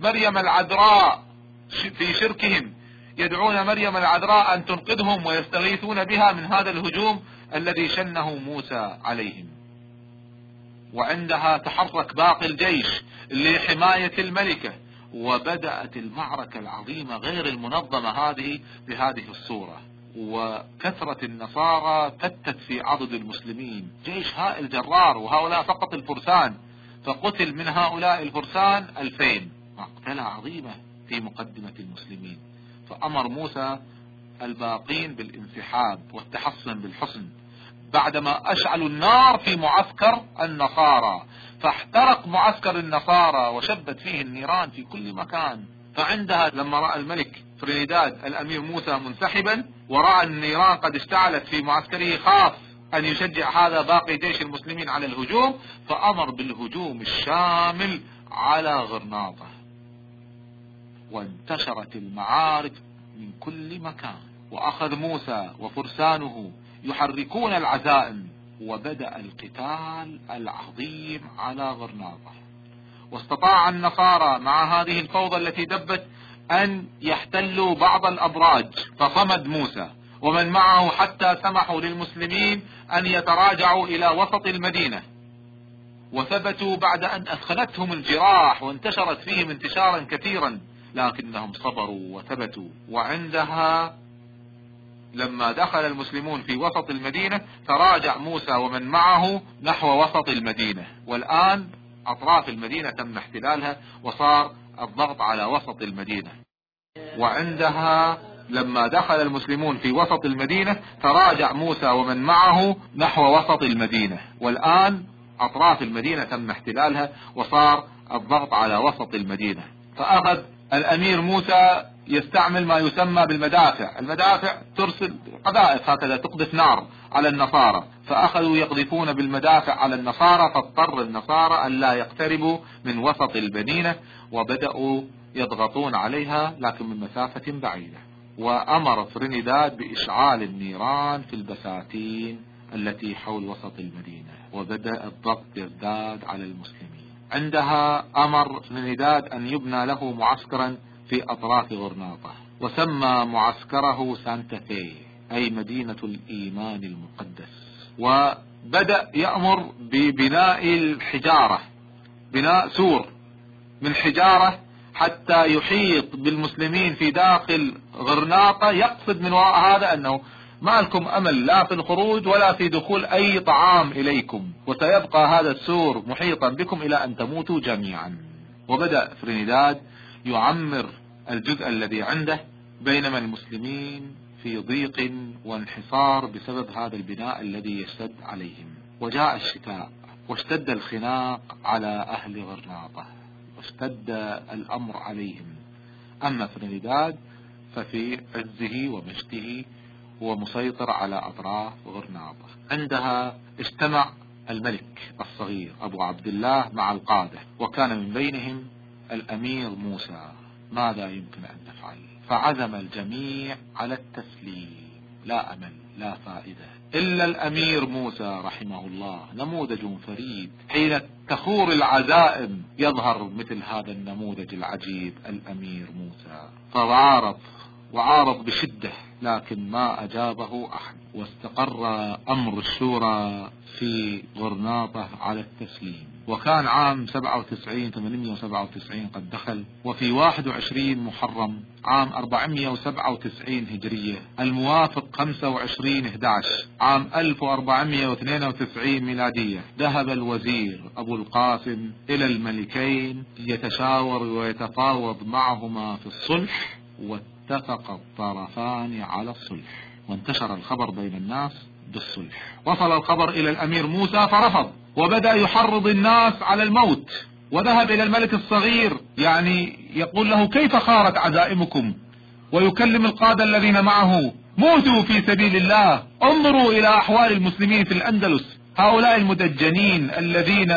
مريم العذراء في شركهم يدعون مريم العذراء أن تنقذهم ويستغيثون بها من هذا الهجوم الذي شنه موسى عليهم. وعندها تحرك باقي الجيش لحماية الملكة. وبدأت المعركة العظيمة غير المنظمة هذه بهذه الصورة. وكثرة النصارى فتت في عضد المسلمين. جيش هائل جرار وهؤلاء فقط الفرسان. فقتل من هؤلاء الفرسان ألفين. مقتلة عظيمة في مقدمة المسلمين. فأمر موسى الباقين بالانسحاب والتحصن بالحصن. بعدما أشعلوا النار في معسكر النصارى. فاحترق معسكر النصارى وشبت فيه النيران في كل مكان. فعندها لما رأى الملك فريداد الأمير موسى منسحبا ورأى النيران قد اشتعلت في معسكره خاف أن يشجع هذا باقي جيش المسلمين على الهجوم فأمر بالهجوم الشامل على غرناطة. وانتشرت المعارك من كل مكان. وأخذ موسى وفرسانه يحركون العزائم. وبدأ القتال العظيم على غرناطة. واستطاع النصارى مع هذه الفوضى التي دبت أن يحتلوا بعض الأبراج فصمد موسى. ومن معه حتى سمحوا للمسلمين أن يتراجعوا إلى وسط المدينة. وثبتوا بعد أن أثخنتهم الجراح وانتشرت فيهم انتشارا كثيرا. لكنهم صبروا وثبتوا. وعندها لما دخل المسلمون في وسط المدينة تراجع موسى ومن معه نحو وسط المدينة. والآن أطراف المدينة تم احتلالها وصار الضغط على وسط المدينة. وعندها لما دخل المسلمون في وسط المدينة تراجع موسى ومن معه نحو وسط المدينة. والآن أطراف المدينة تم احتلالها وصار الضغط على وسط المدينة. فأخذ الأمير موسى يستعمل ما يسمى بالمدافع. المدافع ترسل قذائف هكذا تقذف نار على النصارى. فأخذوا يقذفون بالمدافع على النصارى فاضطر النصارى أن لا يقتربوا من وسط المدينة وبدأوا يضغطون عليها لكن من مسافة بعيدة. وأمر فرينيداد بإشعال النيران في البساتين التي حول وسط المدينة وبدأ الضغط يزداد على المسلمين. عندها أمر فرينيداد أن يبنى له معسكرا في أطراف غرناطة وسمى معسكره سانتا في أي مدينة الإيمان المقدس. وبدأ يأمر ببناء الحجارة بناء سور من حجارة حتى يحيط بالمسلمين في داخل غرناطة. يقصد من وراء هذا أنه ما لكم أمل لا في الخروج ولا في دخول أي طعام إليكم وسيبقى هذا السور محيطا بكم إلى أن تموتوا جميعا. وبدأ فرينيداد يعمر الجزء الذي عنده بينما المسلمين في ضيق وانحصار بسبب هذا البناء الذي يشتد عليهم. وجاء الشتاء واشتد الخناق على أهل غرناطة واشتد الأمر عليهم. أما فريداد ففي عزه ومجده هو مسيطر على أطراف غرناطة. عندها اجتمع الملك الصغير أبو عبد الله مع القادة وكان من بينهم الأمير موسى ماذا يمكن أن نفعل؟ فعزم الجميع على التسليم. لا أمل لا فائدة. إلا الأمير موسى رحمه الله نموذج فريد. حين تخور العزائم يظهر مثل هذا النموذج العجيب الأمير موسى. فعارض وعارض بشدة لكن ما أجابه أحد. واستقر أمر الشورى في غرناطة على التسليم. وكان عام 97 897 قد دخل. وفي 21 محرم عام 497 هجرية. الموافق 25 11 عام 1492 ميلادية. ذهب الوزير أبو القاسم إلى الملكين يتشاور ويتفاوض معهما في الصلح واتفق الطرفان على الصلح. وانتشر الخبر بين الناس بالصلح وصل الخبر إلى الأمير موسى فرفض وبدأ يحرض الناس على الموت. وذهب إلى الملك الصغير يعني يقول له كيف خارت عزائمكم؟ ويكلم القادة الذين معه موتوا في سبيل الله انظروا إلى أحوال المسلمين في الأندلس. هؤلاء المدجنين الذين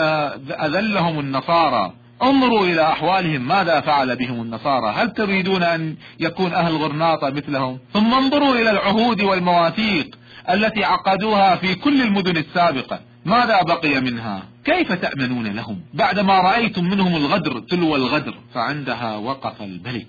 أذلهم النصارى. انظروا إلى أحوالهم ماذا فعل بهم النصارى؟ هل تريدون أن يكون أهل غرناطة مثلهم؟ ثم انظروا إلى العهود والمواثيق. التي عقدوها في كل المدن السابقة. ماذا بقي منها؟ كيف تأمنون لهم؟ بعدما رأيتم منهم الغدر تلو الغدر فعندها وقف الملك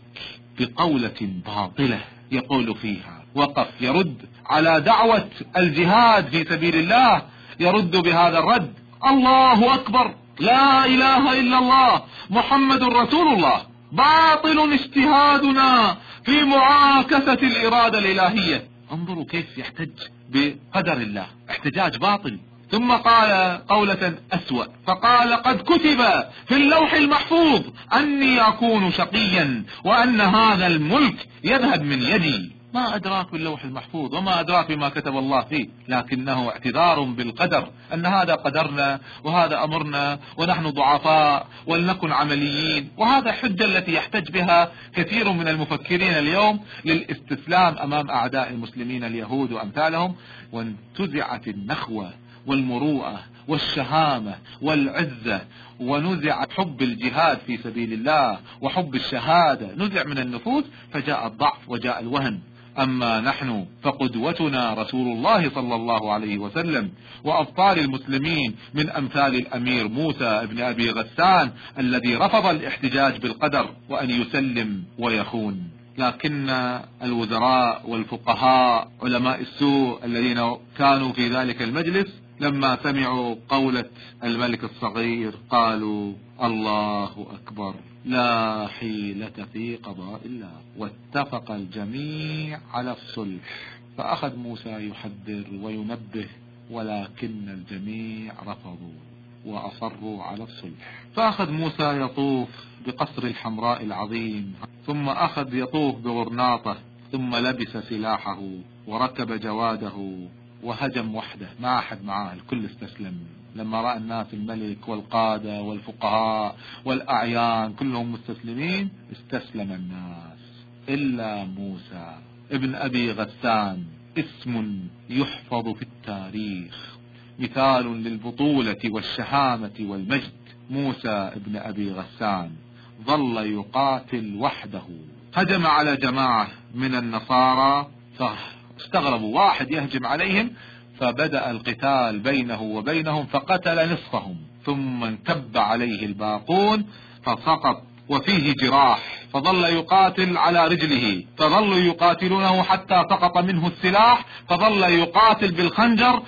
بقولة باطلة يقول فيها. وقف يرد على دعوة الجهاد في سبيل الله يرد بهذا الرد. الله أكبر! لا إله إلا الله! محمد رسول الله! باطل اجتهادنا في معاكسة الإرادة الإلهية. انظروا كيف يحتج. بقدر الله احتجاج باطل. ثم قال قولة أسوأ فقال قد كتب في اللوح المحفوظ أني أكون شقيا وأن هذا الملك يذهب من يدي. ما أدراك باللوح المحفوظ وما أدراك بما كتب الله فيه لكنه اعتذار بالقدر أن هذا قدرنا وهذا أمرنا ونحن ضعفاء ولنكن عمليين وهذا حجة التي يحتج بها كثير من المفكرين اليوم للاستسلام أمام أعداء المسلمين اليهود وأمثالهم وانتزعت النخوة والمروءة والشهامة والعزة ونزع حب الجهاد في سبيل الله وحب الشهادة نزع من النفوس فجاء الضعف وجاء الوهن. أما نحن فقدوتنا رسول الله صلى الله عليه وسلم وأبطال المسلمين من أمثال الأمير موسى بن أبي غسان الذي رفض الاحتجاج بالقدر وأن يسلم ويخون. لكن الوزراء والفقهاء علماء السوء الذين كانوا في ذلك المجلس لما سمعوا قولة الملك الصغير قالوا الله أكبر. لا حيلة في قضاء الله. واتفق الجميع على الصلح. فأخذ موسى يحذر وينبه ولكن الجميع رفضوا وأصروا على الصلح. فأخذ موسى يطوف بقصر الحمراء العظيم ثم أخذ يطوف بغرناطه ثم لبس سلاحه وركب جواده وهجم وحده. ما أحد معاه الكل استسلم. لما رأى الناس الملك والقادة والفقهاء والأعيان كلهم مستسلمين استسلم الناس. إلا موسى ابن أبي غسان اسم يحفظ في التاريخ. مثال للبطولة والشهامة والمجد. موسى ابن أبي غسان ظل يقاتل وحده. هجم على جماعة من النصارى استغربوا واحد يهجم عليهم فبدأ القتال بينه وبينهم فقتل نصفهم ثم انكب عليه الباقون فسقط وفيه جراح فظل يقاتل على رجله فظلوا يقاتلونه حتى سقط منه السلاح فظل يقاتل بالخنجر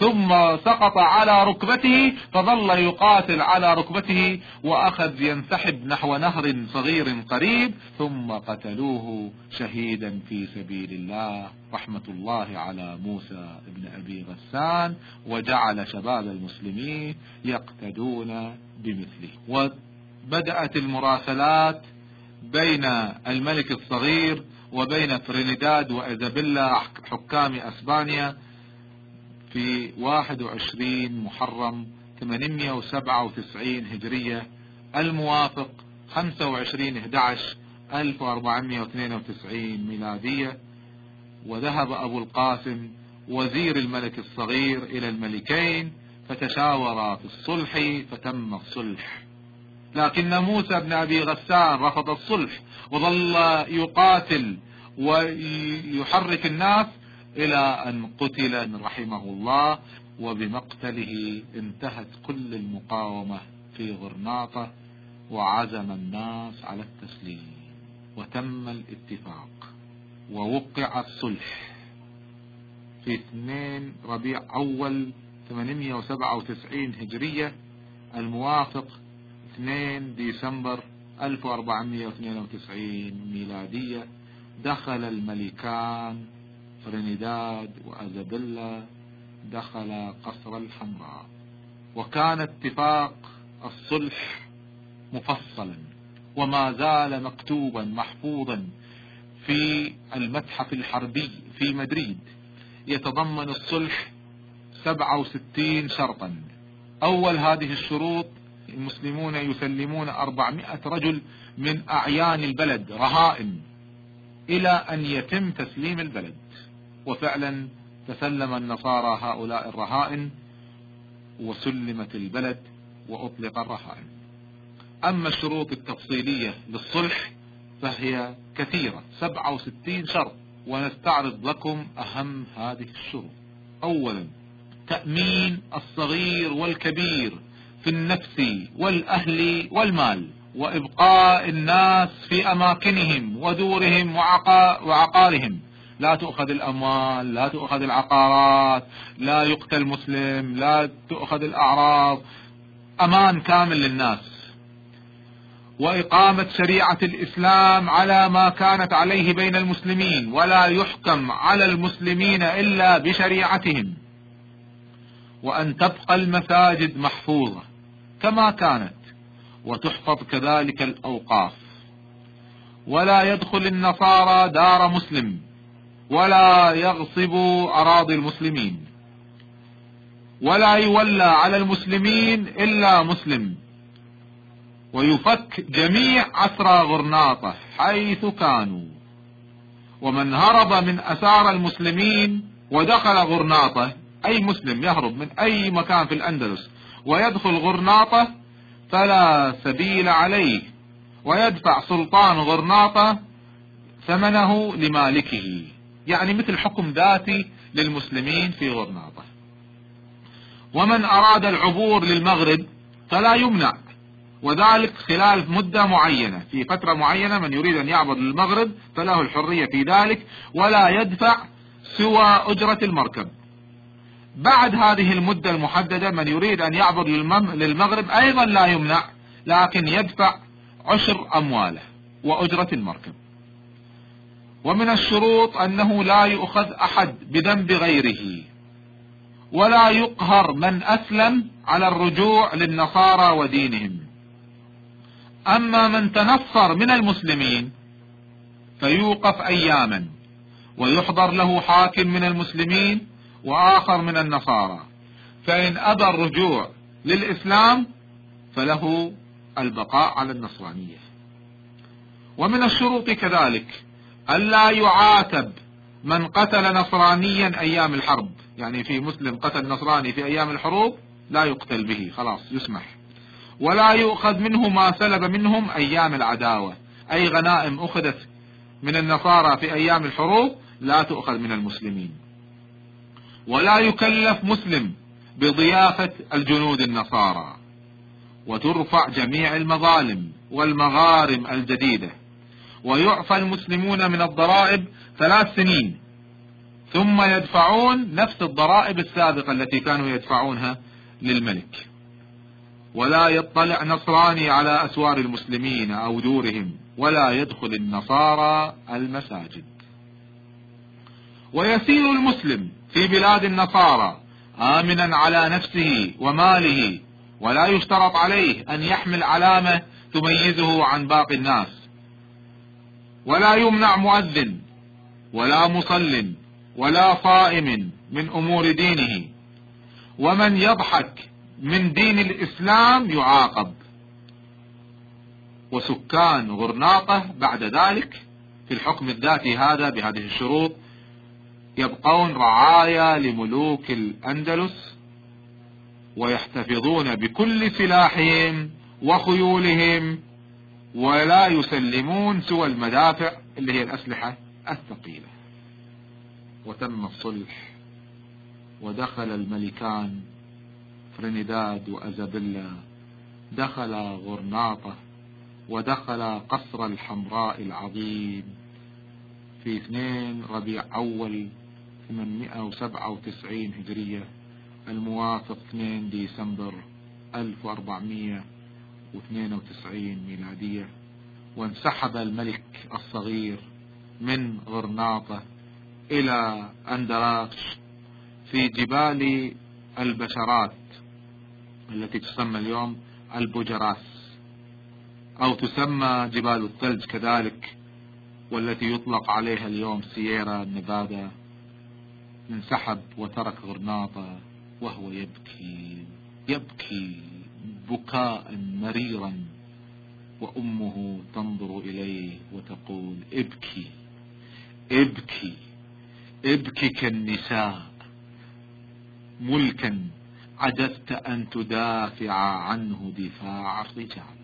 ثم سقط على ركبته فظل يقاتل على ركبته وأخذ ينسحب نحو نهر صغير قريب ثم قتلوه شهيدا في سبيل الله. رحمة الله على موسى بن أبي غسان وجعل شباب المسلمين يقتدون بمثله. وبدأت المراسلات بين الملك الصغير وبين ترينيداد وإيزابيلا حكام أسبانيا في 21 محرم 897 هجرية الموافق 25 11 1492 ميلادية. وذهب أبو القاسم وزير الملك الصغير إلى الملكين فتشاورا في الصلح فتم الصلح. لكن موسى بن أبي غسان رفض الصلح وظل يقاتل ويحرك الناس إلى أن قتل رحمه الله وبمقتله انتهت كل المقاومة في غرناطة وعزم الناس على التسليم وتم الاتفاق ووقع الصلح. في 2 ربيع أول 897 هجرية الموافق 2 ديسمبر 1492 ميلادية دخل الملكان ترينيداد وأزابيلا دخل قصر الحمراء. وكان اتفاق الصلح مفصلا وما زال مكتوبا محفوظا في المتحف الحربي في مدريد. يتضمن الصلح 67 شرطا. أول هذه الشروط المسلمون يسلمون 400 رجل من أعيان البلد رهائن إلى أن يتم تسليم البلد. وفعلا تسلم النصارى هؤلاء الرهائن وسلمت البلد وأطلق الرهائن. أما الشروط التفصيلية للصلح فهي كثيرة 67 شرط ونستعرض لكم أهم هذه الشروط. أولا تأمين الصغير والكبير في النفس والأهل والمال وإبقاء الناس في أماكنهم ودورهم وعقارهم. لا تؤخذ الأموال لا تؤخذ العقارات لا يقتل مسلم لا تؤخذ الأعراض. أمان كامل للناس. وإقامة شريعة الإسلام على ما كانت عليه بين المسلمين ولا يحكم على المسلمين إلا بشريعتهم. وأن تبقى المساجد محفوظة كما كانت وتحفظ كذلك الأوقاف. ولا يدخل النصارى دار مسلم. ولا يغصب أراضي المسلمين. ولا يولى على المسلمين إلا مسلم. ويفك جميع أسرى غرناطة حيث كانوا. ومن هرب من أسار المسلمين ودخل غرناطة أي مسلم يهرب من أي مكان في الأندلس ويدخل غرناطة فلا سبيل عليه. ويدفع سلطان غرناطة ثمنه لمالكه. يعني مثل حكم ذاتي للمسلمين في غرناطة ومن أراد العبور للمغرب فلا يمنع. وذلك خلال مدة معينة. في فترة معينة من يريد أن يعبر للمغرب فله الحرية في ذلك ولا يدفع سوى أجرة المركب. بعد هذه المدة المحددة من يريد أن يعبر للمغرب أيضا لا يمنع لكن يدفع عشر أمواله وأجرة المركب. ومن الشروط أنه لا يؤخذ أحد بذنب غيره ولا يقهر من أسلم على الرجوع للنصارى ودينهم. أما من تنصر من المسلمين فيوقف أياما ويحضر له حاكم من المسلمين وآخر من النصارى. فإن أبى الرجوع للإسلام فله البقاء على النصرانية. ومن الشروط كذلك ألا يعاتب من قتل نصرانيا أيام الحرب. يعني في مسلم قتل نصراني في أيام الحروب لا يقتل به خلاص يسمح. ولا يؤخذ منه ما سلب منهم أيام العداوة. أي غنائم أخذت من النصارى في أيام الحروب لا تؤخذ من المسلمين. ولا يكلف مسلم بضيافة الجنود النصارى. وترفع جميع المظالم والمغارم الجديدة. ويعفى المسلمون من الضرائب ثلاث سنين. ثم يدفعون نفس الضرائب السابقة التي كانوا يدفعونها للملك. ولا يطلع نصراني على أسوار المسلمين أو دورهم ولا يدخل النصارى المساجد. ويسير المسلم في بلاد النصارى آمنا على نفسه وماله ولا يشترط عليه أن يحمل علامة تميزه عن باقي الناس. ولا يمنع مؤذن ولا مصل ولا صائم من أمور دينه. ومن يضحك من دين الإسلام يعاقب. وسكان غرناطة بعد ذلك في الحكم الذاتي هذا بهذه الشروط يبقون رعايا لملوك الأندلس ويحتفظون بكل سلاحهم وخيولهم ولا يسلمون سوى المدافع اللي هي الأسلحة الثقيلة. وتم الصلح ودخل الملكان ترينيداد وأزابيلا. دخل غرناطة ودخل قصر الحمراء العظيم في اثنين ربيع أول 897 هجرية الموافق 2 ديسمبر 1492 ميلادية وانسحب الملك الصغير من غرناطة إلى أندراكش في جبال البشرات التي تسمى اليوم البوجراس أو تسمى جبال الثلج كذلك والتي يطلق عليها اليوم سييرا نيفادا. انسحب وترك غرناطة وهو يبكي يبكي. بكاء مريرا وأمه تنظر إليه وتقول ابكي ابكي ابكي كالنساء ملكا عجزت أن تدافع عنه دفاع الرجال.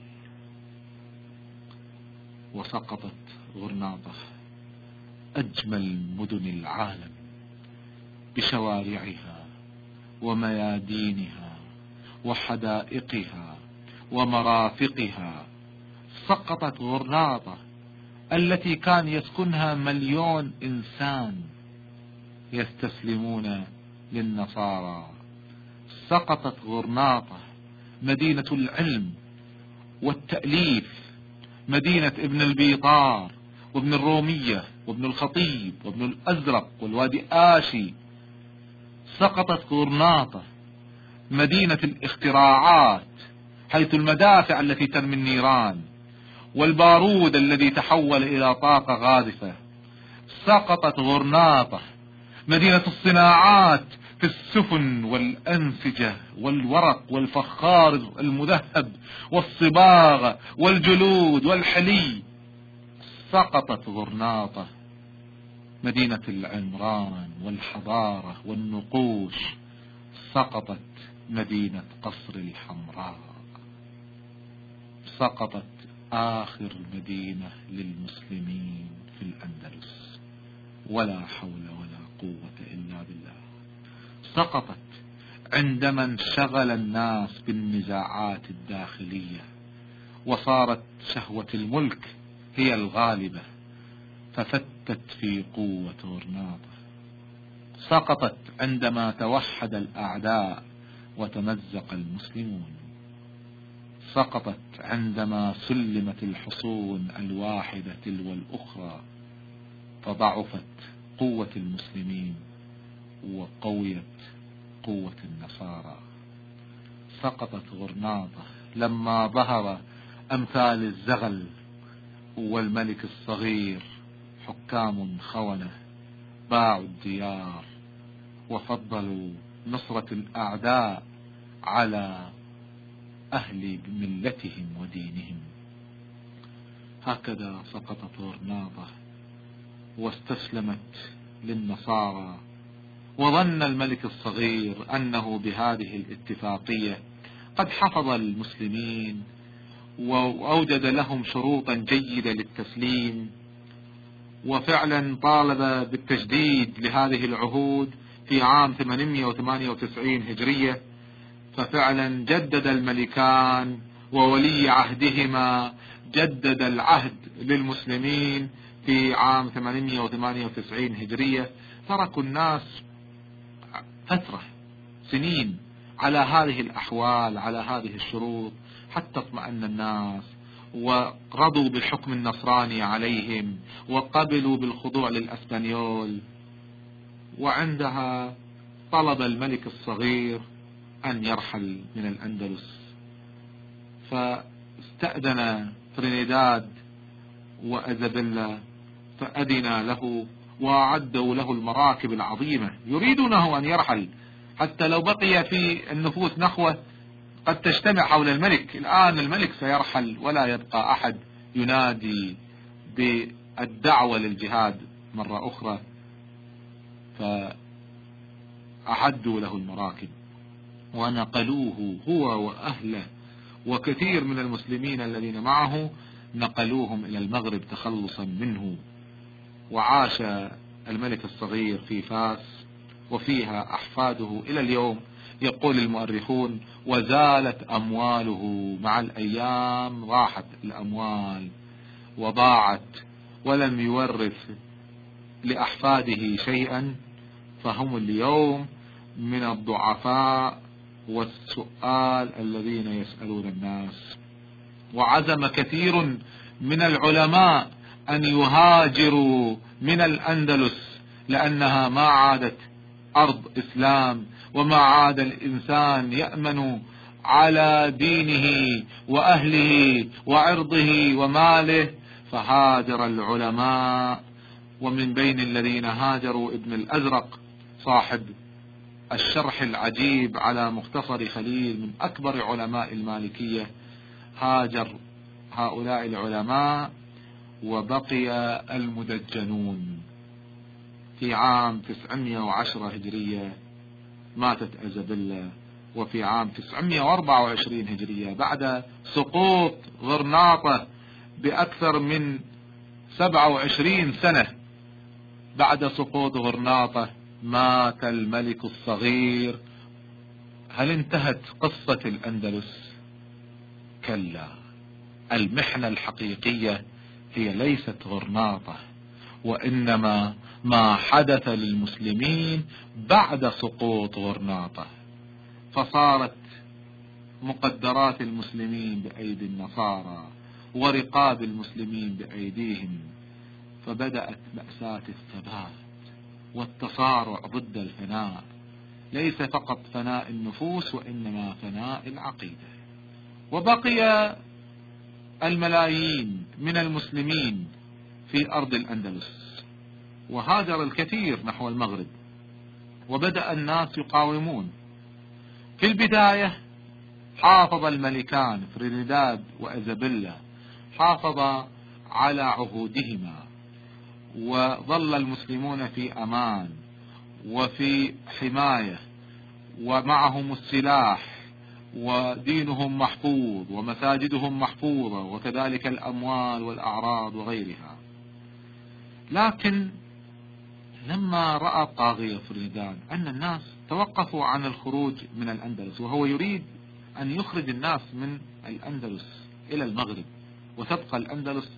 وسقطت غرناطة أجمل مدن العالم بشوارعها وميادينها وحدائقها ومرافقها سقطت غرناطة التي كان يسكنها مليون إنسان يستسلمون للنصارى. سقطت غرناطة مدينة العلم والتأليف مدينة ابن البيطار وابن الرومية وابن الخطيب وابن الأزرق والوادي آشي. سقطت غرناطة مدينة الاختراعات حيث المدافع التي ترمي النيران والبارود الذي تحول إلى طاقة غاذفة سقطت غرناطة مدينة الصناعات في السفن والأنسجة والورق والفخار المذهب والصباغ والجلود والحلي سقطت غرناطة مدينة العمران والحضارة والنقوش سقطت مدينة قصر الحمراء. سقطت آخر مدينة للمسلمين في الأندلس. ولا حول ولا قوة إلا بالله. سقطت عندما انشغل الناس بالنزاعات الداخلية. وصارت شهوة الملك هي الغالبة. ففتت في قوة غرناطة سقطت عندما توحد الأعداء. وتمزق المسلمون. سقطت عندما سلمت الحصون الواحدة تلو الأخرى فضعفت قوة المسلمين وقويت قوة النصارى. سقطت غرناطة لما ظهر أمثال الزغل والملك الصغير حكام خونة باعوا الديار وفضلوا نصرة الأعداء على أهل ملتهم ودينهم. هكذا سقطت غرناطة واستسلمت للنصارى وظن الملك الصغير أنه بهذه الاتفاقية قد حفظ المسلمين وأوجد لهم شروطا جيدة للتسليم. وفعلا طالب بالتجديد لهذه العهود في عام 898 هجرية ففعلا جدد الملكان وولي عهدهما جدد العهد للمسلمين في عام 898 هجرية. تركوا الناس فترة سنين على هذه الأحوال على هذه الشروط حتى اطمأن الناس ورضوا بالحكم النصراني عليهم وقبلوا بالخضوع للأسبانيول. وعندها طلب الملك الصغير أن يرحل من الأندلس. فاستأذن ترينيداد وأزابيلا فأذن له وأعدوا له المراكب العظيمة. يريدونه أن يرحل. حتى لو بقي في النفوس نخوة قد تجتمع حول الملك. الآن الملك سيرحل ولا يبقى أحد ينادي بالدعوة للجهاد مرة أخرى. فأعدوا له المراكب ونقلوه هو وأهله وكثير من المسلمين الذين معه نقلوهم إلى المغرب تخلصا منه. وعاش الملك الصغير في فاس وفيها أحفاده إلى اليوم يقول المؤرخون وزالت أمواله مع الأيام راحت الأموال وضاعت ولم يورث لأحفاده شيئا فهم اليوم من الضعفاء والسؤال الذين يسألون الناس. وعزم كثير من العلماء أن يهاجروا من الأندلس لأنها ما عادت أرض إسلام وما عاد الإنسان يأمن على دينه وأهله وعرضه وماله. فهاجر العلماء ومن بين الذين هاجروا ابن الأزرق صاحب الشرح العجيب على مختصر خليل من أكبر علماء المالكية هاجر هؤلاء العلماء وبقي المدجنون. في عام 910 هجرية ماتت أزابيلا وفي عام 924 هجرية بعد سقوط غرناطة بأكثر من 27 سنة. بعد سقوط غرناطة مات الملك الصغير. هل انتهت قصة الأندلس؟ كلا. المحنة الحقيقية هي ليست غرناطة وإنما ما حدث للمسلمين بعد سقوط غرناطة. فصارت مقدرات المسلمين بأيدي النصارى ورقاب المسلمين بأيديهم فبدأت مأساة الثبات والتصارع ضد الفناء. ليس فقط فناء النفوس وإنما فناء العقيدة. وبقي الملايين من المسلمين في أرض الأندلس. وهاجر الكثير نحو المغرب. وبدأ الناس يقاومون. في البداية حافظ الملكان فريداد وإزابيلا حافظ على عهودهما. وظل المسلمون في أمان وفي حماية ومعهم السلاح ودينهم محفوظ ومساجدهم محفوظة وكذلك الأموال والأعراض وغيرها. لكن لما رأى طاغية فريدان أن الناس توقفوا عن الخروج من الأندلس وهو يريد أن يخرج الناس من الأندلس إلى المغرب وتبقى الأندلس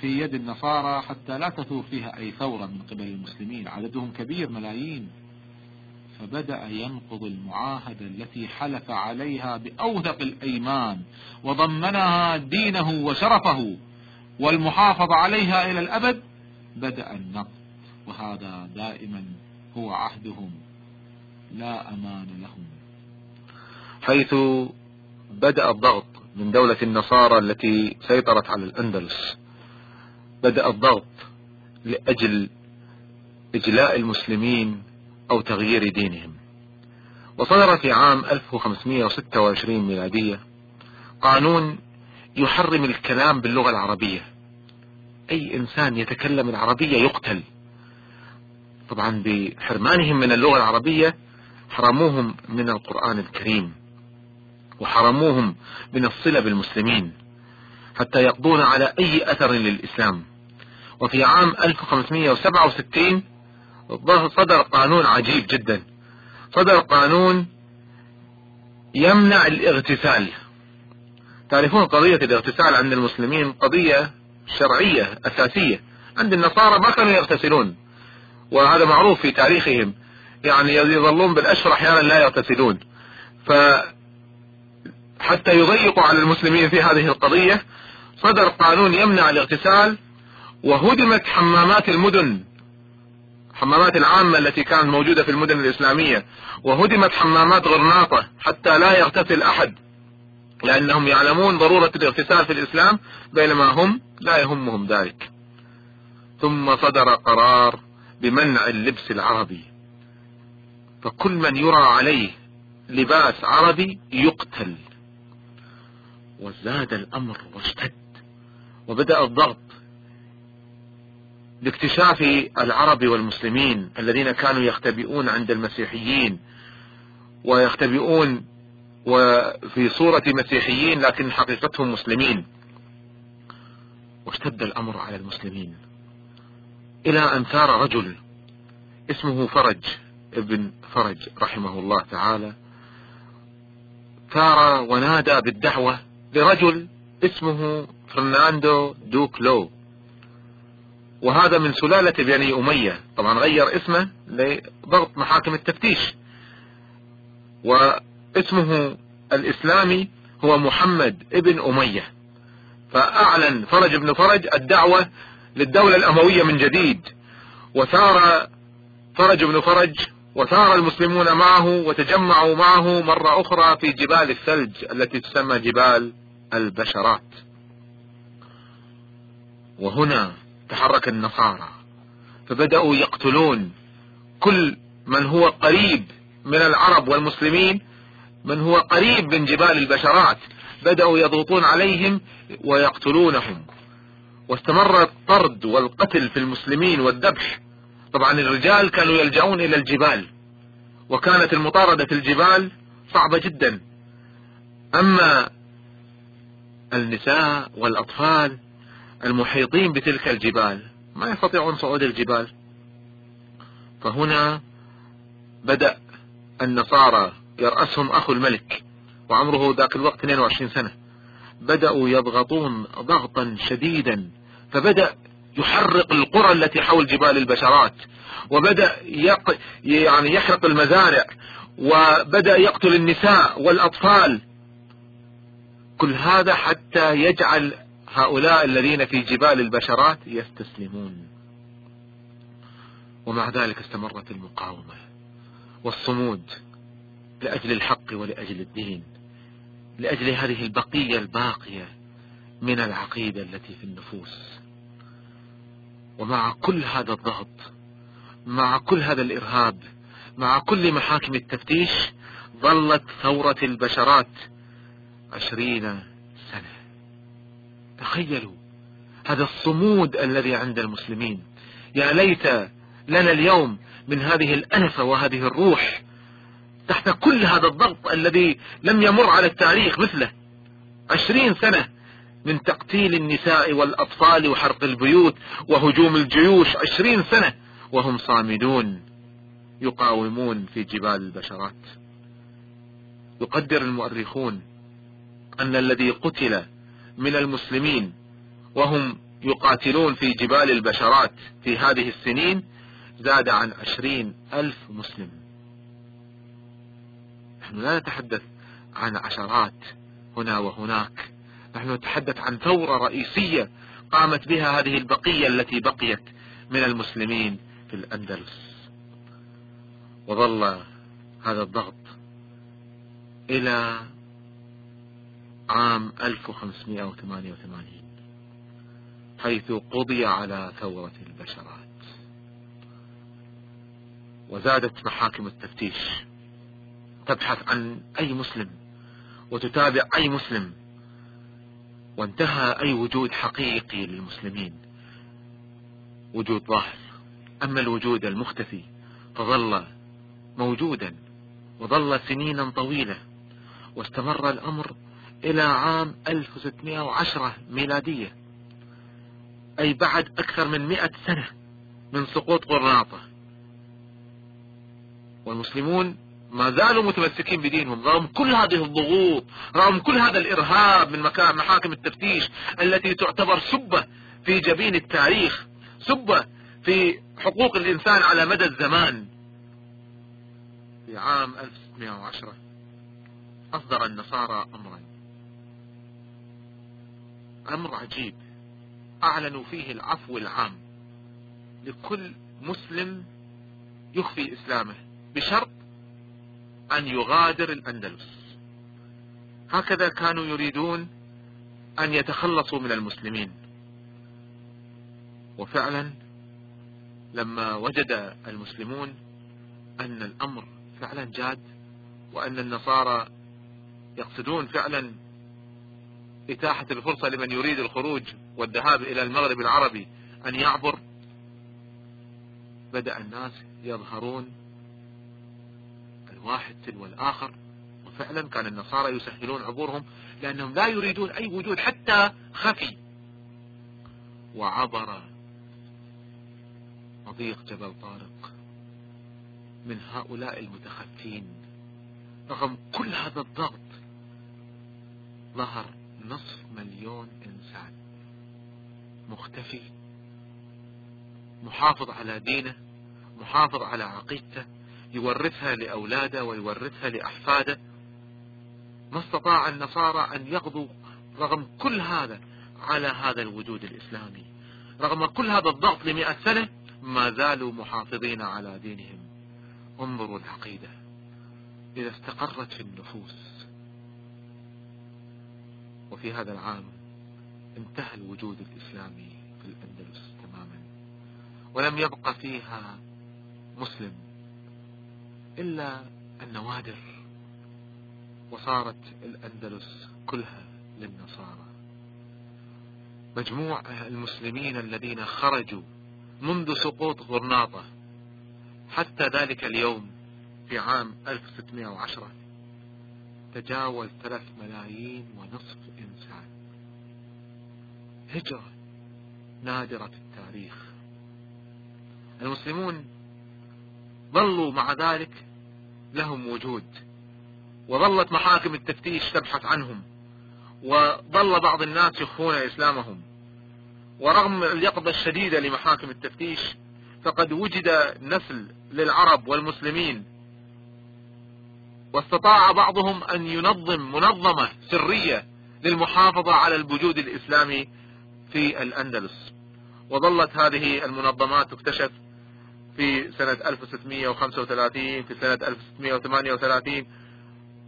في يد النصارى حتى لا تثور فيها أي ثورة من قبل المسلمين. عددهم كبير ملايين. فبدأ ينقض المعاهدة التي حلف عليها بأوثق الأيمان وضمنها دينه وشرفه والمحافظة عليها إلى الأبد. بدأ النقض وهذا دائما هو عهدهم. لا أمان لهم. حيث بدأ الضغط من دولة النصارى التي سيطرت على الأندلس. بدأ الضغط لأجل إجلاء المسلمين أو تغيير دينهم. وصدر في عام 1526 ميلادية قانون يحرم الكلام باللغة العربية. أي إنسان يتكلم العربية يقتل. طبعا بحرمانهم من اللغة العربية حرموهم من القرآن الكريم وحرموهم من الصلة بالمسلمين حتى يقضون على أي أثر للإسلام. وفي عام 1567 صدر قانون عجيب جدا. صدر قانون يمنع الاغتسال. تعرفون قضية الاغتسال عند المسلمين قضية شرعية أساسية. عند النصارى ما كانوا يغتسلون وهذا معروف في تاريخهم. يعني يظلون بالأشهر أحيانا لا يغتسلون. ف حتى يضيقوا على المسلمين في هذه القضية صدر قانون يمنع الاغتسال. وهدمت حمامات المدن حمامات العامة التي كانت موجودة في المدن الإسلامية وهدمت حمامات غرناطة حتى لا يغتسل أحد لأنهم يعلمون ضرورة الاغتسال في الإسلام بينما هم لا يهمهم ذلك. ثم صدر قرار بمنع اللبس العربي. فكل من يرى عليه لباس عربي يقتل. وزاد الأمر واشتد وبدأ الضغط لاكتشاف العرب والمسلمين الذين كانوا يختبئون عند المسيحيين ويختبئون وفي صورة مسيحيين لكن حقيقتهم مسلمين. واشتد الأمر على المسلمين. إلى أن ثار رجل اسمه فرج ابن فرج رحمه الله تعالى. ثار ونادى بالدعوة لرجل اسمه فرناندو دوك لو وهذا من سلالة بني أمية. طبعا غير اسمه لضغط محاكم التفتيش. واسمه الإسلامي هو محمد ابن أمية. فأعلن فرج بن فرج الدعوة للدولة الأموية من جديد. وثار فرج بن فرج وثار المسلمون معه وتجمعوا معه مرة أخرى في جبال الثلج التي تسمى جبال البشرات. وهنا تحرك النصارى فبدأوا يقتلون كل من هو قريب من العرب والمسلمين من هو قريب من جبال البشرات بدأوا يضغطون عليهم ويقتلونهم. واستمر الطرد والقتل في المسلمين والذبح. طبعا الرجال كانوا يلجؤون إلى الجبال وكانت المطاردة في الجبال صعبة جدا. أما النساء والأطفال المحيطين بتلك الجبال. ما يستطيعون صعود الجبال. فهنا بدأ النصارى يرأسهم أخو الملك وعمره ذاك الوقت 22 سنة. بدأوا يضغطون ضغطا شديدا فبدأ يحرق القرى التي حول جبال البشرات وبدأ يق... يعني يحرق المزارع وبدأ يقتل النساء والأطفال. كل هذا حتى يجعل هؤلاء الذين في جبال البشرات يستسلمون. ومع ذلك استمرت المقاومة والصمود لأجل الحق ولأجل الدين لأجل هذه البقية الباقية من العقيدة التي في النفوس. ومع كل هذا الضغط مع كل هذا الإرهاب مع كل محاكم التفتيش ظلت ثورة البشرات عشرين تخيلوا هذا الصمود الذي عند المسلمين. يا ليت لنا اليوم من هذه الأنفة وهذه الروح تحت كل هذا الضغط الذي لم يمر على التاريخ مثله. عشرين سنة من تقتيل النساء والأطفال وحرق البيوت وهجوم الجيوش. عشرين سنة وهم صامدون يقاومون في جبال البشرات. يقدر المؤرخون أن الذي قتل من المسلمين وهم يقاتلون في جبال البشرات في هذه السنين زاد عن عشرين ألف مسلم. نحن لا نتحدث عن عشرات هنا وهناك. نحن نتحدث عن ثورة رئيسية قامت بها هذه البقية التي بقيت من المسلمين في الأندلس. وظل هذا الضغط إلى عام 1588 حيث قضي على ثورة البشرات. وزادت محاكم التفتيش تبحث عن أي مسلم وتتابع أي مسلم وانتهى أي وجود حقيقي للمسلمين. وجود ظاهر. أما الوجود المختفي فظل موجودا وظل سنينا طويلة واستمر الأمر إلى عام 1610 ميلادية أي بعد أكثر من مئة سنة من سقوط قرناطة. والمسلمون ما زالوا متمسكين بدينهم رغم كل هذه الضغوط رغم كل هذا الإرهاب من مكان محاكم التفتيش التي تعتبر سبة في جبين التاريخ سبة في حقوق الإنسان على مدى الزمان. في عام 1610 أصدر النصارى أمرا. أمر عجيب. أعلنوا فيه العفو العام لكل مسلم يخفي إسلامه بشرط أن يغادر الأندلس. هكذا كانوا يريدون أن يتخلصوا من المسلمين. وفعلا لما وجد المسلمون أن الأمر فعلا جاد وأن النصارى يقصدون فعلا إتاحة الفرصة لمن يريد الخروج والذهاب إلى المغرب العربي أن يعبر. بدأ الناس يظهرون الواحد تلو الآخر وفعلا كان النصارى يسهلون عبورهم لأنهم لا يريدون أي وجود حتى خفي. وعبر مضيق جبل طارق من هؤلاء المتخفين رغم كل هذا الضغط ظهر نصف مليون إنسان. مختفي. محافظ على دينه محافظ على عقيدته يورثها لأولاده ويورثها لأحفاده. ما استطاع النصارى أن يغضوا رغم كل هذا على هذا الوجود الإسلامي. رغم كل هذا الضغط لمئة سنة ما زالوا محافظين على دينهم. انظروا العقيدة. إذا استقرت في النفوس وفي هذا العام انتهى الوجود الإسلامي في الأندلس تماما. ولم يبق فيها مسلم إلا النوادر وصارت الأندلس كلها للنصارى. مجموع المسلمين الذين خرجوا منذ سقوط غرناطة حتى ذلك اليوم في عام 1610 تجاوز ثلاث ملايين ونصف إنسان. هجرة نادرة التاريخ. المسلمون ظلوا مع ذلك لهم وجود وظلت محاكم التفتيش تبحث عنهم وظل بعض الناس يخفون إسلامهم. ورغم اليقظة الشديدة لمحاكم التفتيش فقد وجد نسل للعرب والمسلمين واستطاع بعضهم أن ينظم منظمة سرية للمحافظة على الوجود الإسلامي في الأندلس. وظلت هذه المنظمات تكتشف في سنة 1635 في سنة 1638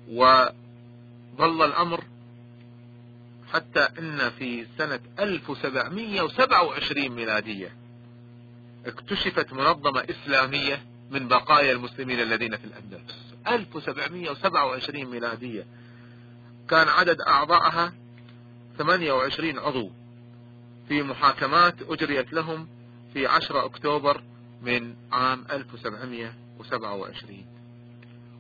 وظل الأمر حتى أن في سنة 1727 ميلادية اكتشفت منظمة إسلامية من بقايا المسلمين الذين في الأندلس. 1727 ميلادية. كان عدد أعضائها 28 عضو. في محاكمات أجريت لهم في 10 أكتوبر من عام 1727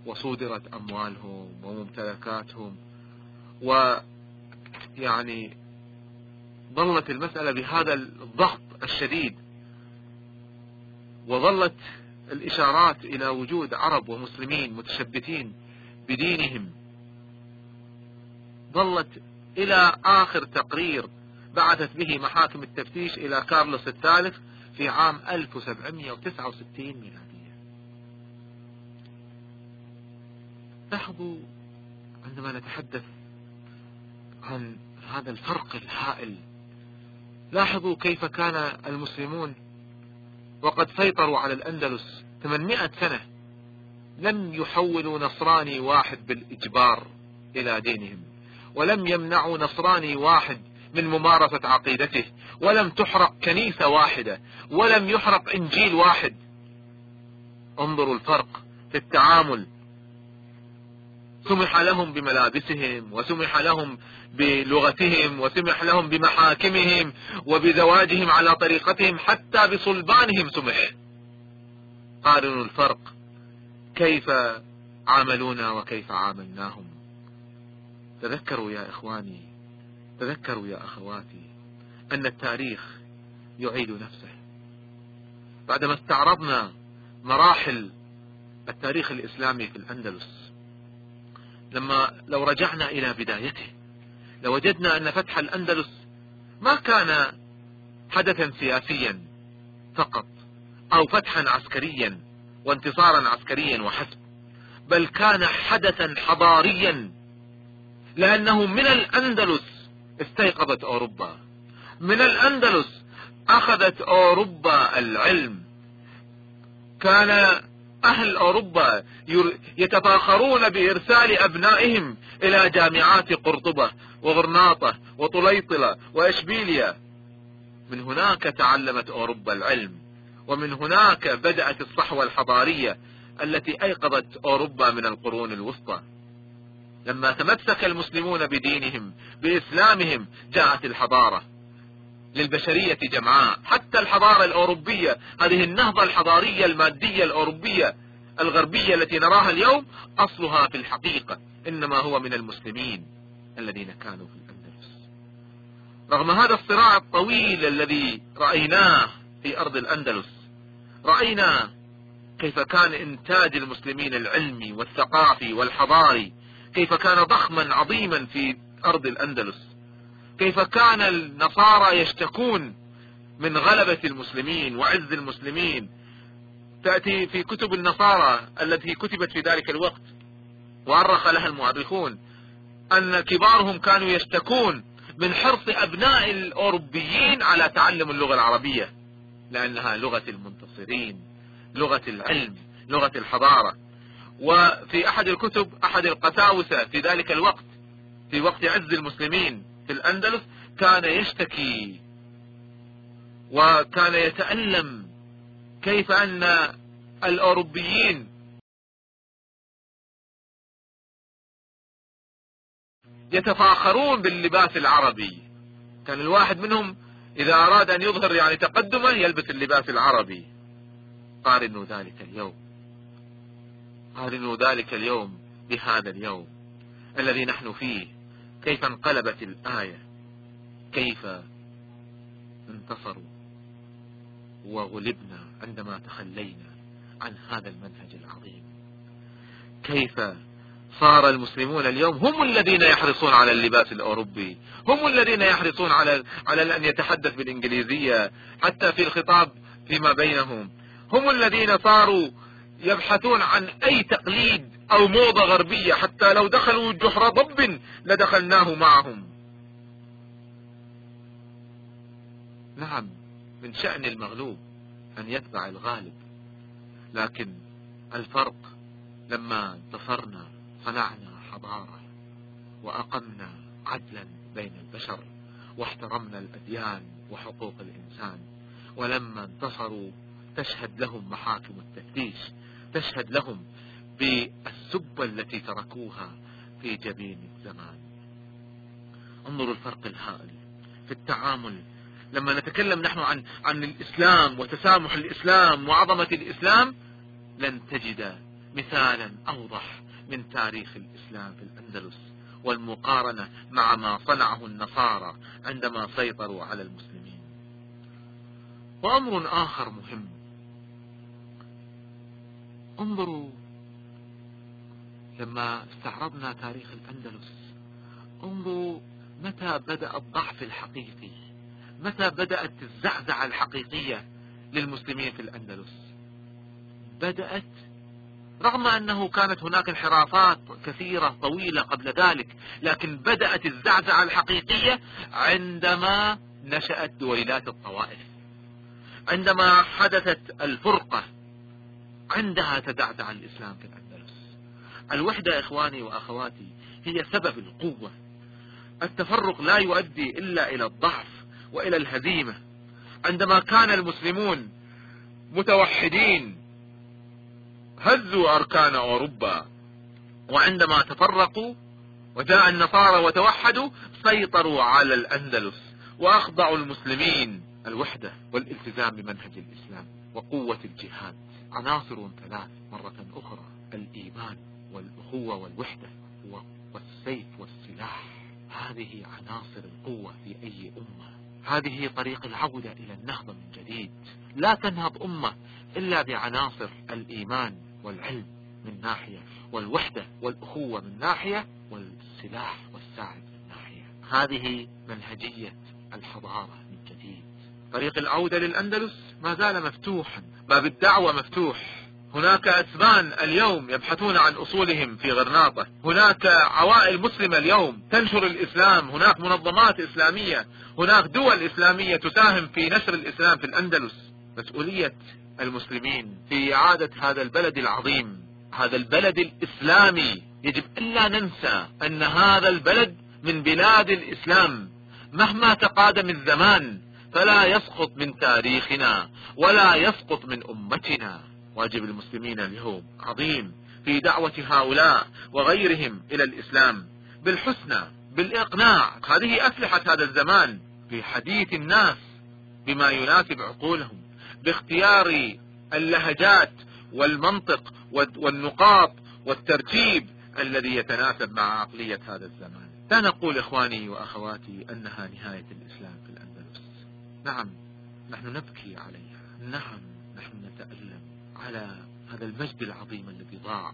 وصودرت أموالهم وممتلكاتهم. ويعني ظلت المسألة بهذا الضغط الشديد. وظلت الإشارات إلى وجود عرب ومسلمين متشبتين بدينهم ظلت إلى آخر تقرير بعثت به محاكم التفتيش إلى كارلوس الثالث في عام 1769 ميلادية. لاحظوا عندما نتحدث عن هذا الفرق الهائل لاحظوا كيف كان المسلمون وقد سيطروا على الأندلس 800 سنة. لم يحولوا نصراني واحد بالإجبار إلى دينهم ولم يمنعوا نصراني واحد من ممارسة عقيدته ولم تحرق كنيسة واحدة ولم يحرق إنجيل واحد. انظروا الفرق في التعامل سمح لهم بملابسهم وسمح لهم بلغتهم وسمح لهم بمحاكمهم وبزواجهم على طريقتهم حتى بصلبانهم سمح. قارنوا الفرق كيف عاملونا وكيف عاملناهم. تذكروا يا إخواني تذكروا يا أخواتي أن التاريخ يعيد نفسه. بعدما استعرضنا مراحل التاريخ الإسلامي في الأندلس لما لو رجعنا إلى بدايته لوجدنا أن فتح الأندلس ما كان حدثا سياسيا فقط أو فتحا عسكريا وانتصارا عسكريا وحسب بل كان حدثا حضاريا لأنه من الأندلس استيقظت أوروبا من الأندلس أخذت أوروبا العلم كان أهل أوروبا يتفاخرون بإرسال أبنائهم إلى جامعات قرطبة وغرناطة وطليطلة وإشبيليا من هناك تعلمت أوروبا العلم ومن هناك بدأت الصحوة الحضارية التي أيقظت أوروبا من القرون الوسطى. لما تمسك المسلمون بدينهم بإسلامهم جاءت الحضارة. للبشرية جمعاء. حتى الحضارة الأوروبية هذه النهضة الحضارية المادية الأوروبية الغربية التي نراها اليوم أصلها في الحقيقة إنما هو من المسلمين الذين كانوا في الأندلس. رغم هذا الصراع الطويل الذي رأيناه في أرض الأندلس رأينا كيف كان إنتاج المسلمين العلمي والثقافي والحضاري كيف كان ضخما عظيما في أرض الأندلس. كيف كان النصارى يشتكون من غلبة المسلمين وعز المسلمين. تأتي في كتب النصارى التي كتبت في ذلك الوقت وأرخ لها المؤرخون أن كبارهم كانوا يشتكون من حرص أبناء الأوروبيين على تعلم اللغة العربية لأنها لغة المنتصرين لغة العلم لغة الحضارة. وفي أحد الكتب أحد القساوسة في ذلك الوقت في وقت عز المسلمين في الأندلس كان يشتكي وكان يتألم كيف أن الأوروبيين يتفاخرون باللباس العربي. كان الواحد منهم إذا أراد أن يظهر يعني تقدما يلبس اللباس العربي. قارنوا ذلك اليوم. قارنوا ذلك اليوم بهذا اليوم الذي نحن فيه. كيف انقلبت الآية؟ كيف انتصروا؟ وغلبنا عندما تخلينا عن هذا المنهج العظيم. كيف صار المسلمون اليوم هم الذين يحرصون على اللباس الأوروبي؟ هم الذين يحرصون على على أن يتحدث بالإنجليزية حتى في الخطاب فيما بينهم. هم الذين صاروا يبحثون عن أي تقليد أو موضة غربية حتى لو دخلوا جحر ضب لدخلناه معهم. نعم من شأن المغلوب أن يتبع الغالب لكن الفرق لما انتصرنا صنعنا حضارة وأقمنا عدلا بين البشر واحترمنا الأديان وحقوق الإنسان. ولما انتصروا تشهد لهم محاكم التفتيش تشهد لهم بالسبة التي تركوها في جبين الزمان. انظروا الفرق الهائل في التعامل. لما نتكلم نحن عن عن الإسلام وتسامح الإسلام وعظمة الإسلام لن تجد مثالا أوضح من تاريخ الإسلام في الأندلس والمقارنة مع ما صنعه النصارى عندما سيطروا على المسلمين. وأمر آخر مهم. انظروا لما استعرضنا تاريخ الأندلس انظروا متى بدأ الضعف الحقيقي متى بدأت الزعزعة الحقيقية للمسلمين في الأندلس. بدأت رغم أنه كانت هناك انحرافات كثيرة طويلة قبل ذلك لكن بدأت الزعزعة الحقيقية عندما نشأت دويلات الطوائف عندما حدثت الفرقة عندها تزعزع الإسلام في الأندلس. الوحدة إخواني وأخواتي هي سبب القوة. التفرق لا يؤدي إلا إلى الضعف وإلى الهزيمة. عندما كان المسلمون متوحدين هزوا أركان أوروبا. وعندما تفرقوا وجاء النصارى وتوحدوا سيطروا على الأندلس وأخضعوا المسلمين. الوحدة والالتزام بمنهج الإسلام وقوة الجهاد. عناصر ثلاث مرة أخرى الإيمان والأخوة والوحدة والسيف والسلاح. هذه عناصر القوة في أي أمة. هذه طريق العودة إلى النهضة من جديد. لا تنهض أمة إلا بعناصر الإيمان والعلم من ناحية والوحدة والأخوة من ناحية والسلاح والساعد من ناحية. هذه منهجية الحضارة من جديد. طريق العودة للأندلس ما زال مفتوحا. باب الدعوة مفتوح. هناك أسبان اليوم يبحثون عن أصولهم في غرناطة. هناك عوائل مسلمة اليوم تنشر الإسلام. هناك منظمات إسلامية. هناك دول إسلامية تساهم في نشر الإسلام في الأندلس. مسؤولية المسلمين في إعادة هذا البلد العظيم. هذا البلد الإسلامي. يجب ألا ننسى أن هذا البلد من بلاد الإسلام. مهما تقادم الزمان فلا يسقط من تاريخنا ولا يسقط من أمتنا. واجب المسلمين اليوم. عظيم. في دعوة هؤلاء وغيرهم إلى الإسلام. بالحسنى بالإقناع. هذه أسلحة هذا الزمان. في حديث الناس بما يناسب عقولهم. باختيار اللهجات والمنطق والنقاط والترتيب الذي يتناسب مع عقلية هذا الزمان. لا نقول إخواني وأخواتي أنها نهاية الإسلام في الأندلس. نعم نحن نبكي عليها. نعم نحن نتألم. على هذا المجد العظيم الذي ضاع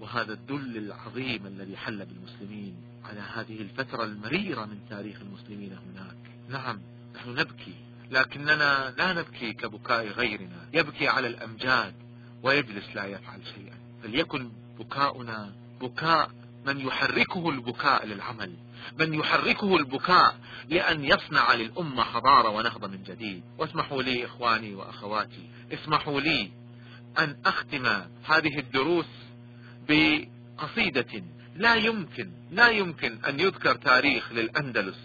وهذا الذل العظيم الذي حل بالمسلمين على هذه الفترة المريرة من تاريخ المسلمين هناك. نعم نحن نبكي لكننا لا نبكي كبكاء غيرنا يبكي على الأمجاد ويجلس لا يفعل شيئا. فليكن بكاؤنا بكاء من يحركه البكاء للعمل من يحركه البكاء لأن يصنع للأمة حضارة ونهضة من جديد. واسمحوا لي إخواني وأخواتي اسمحوا لي أن أختم هذه الدروس بقصيدة لا يمكن لا يمكن أن يذكر تاريخ للأندلس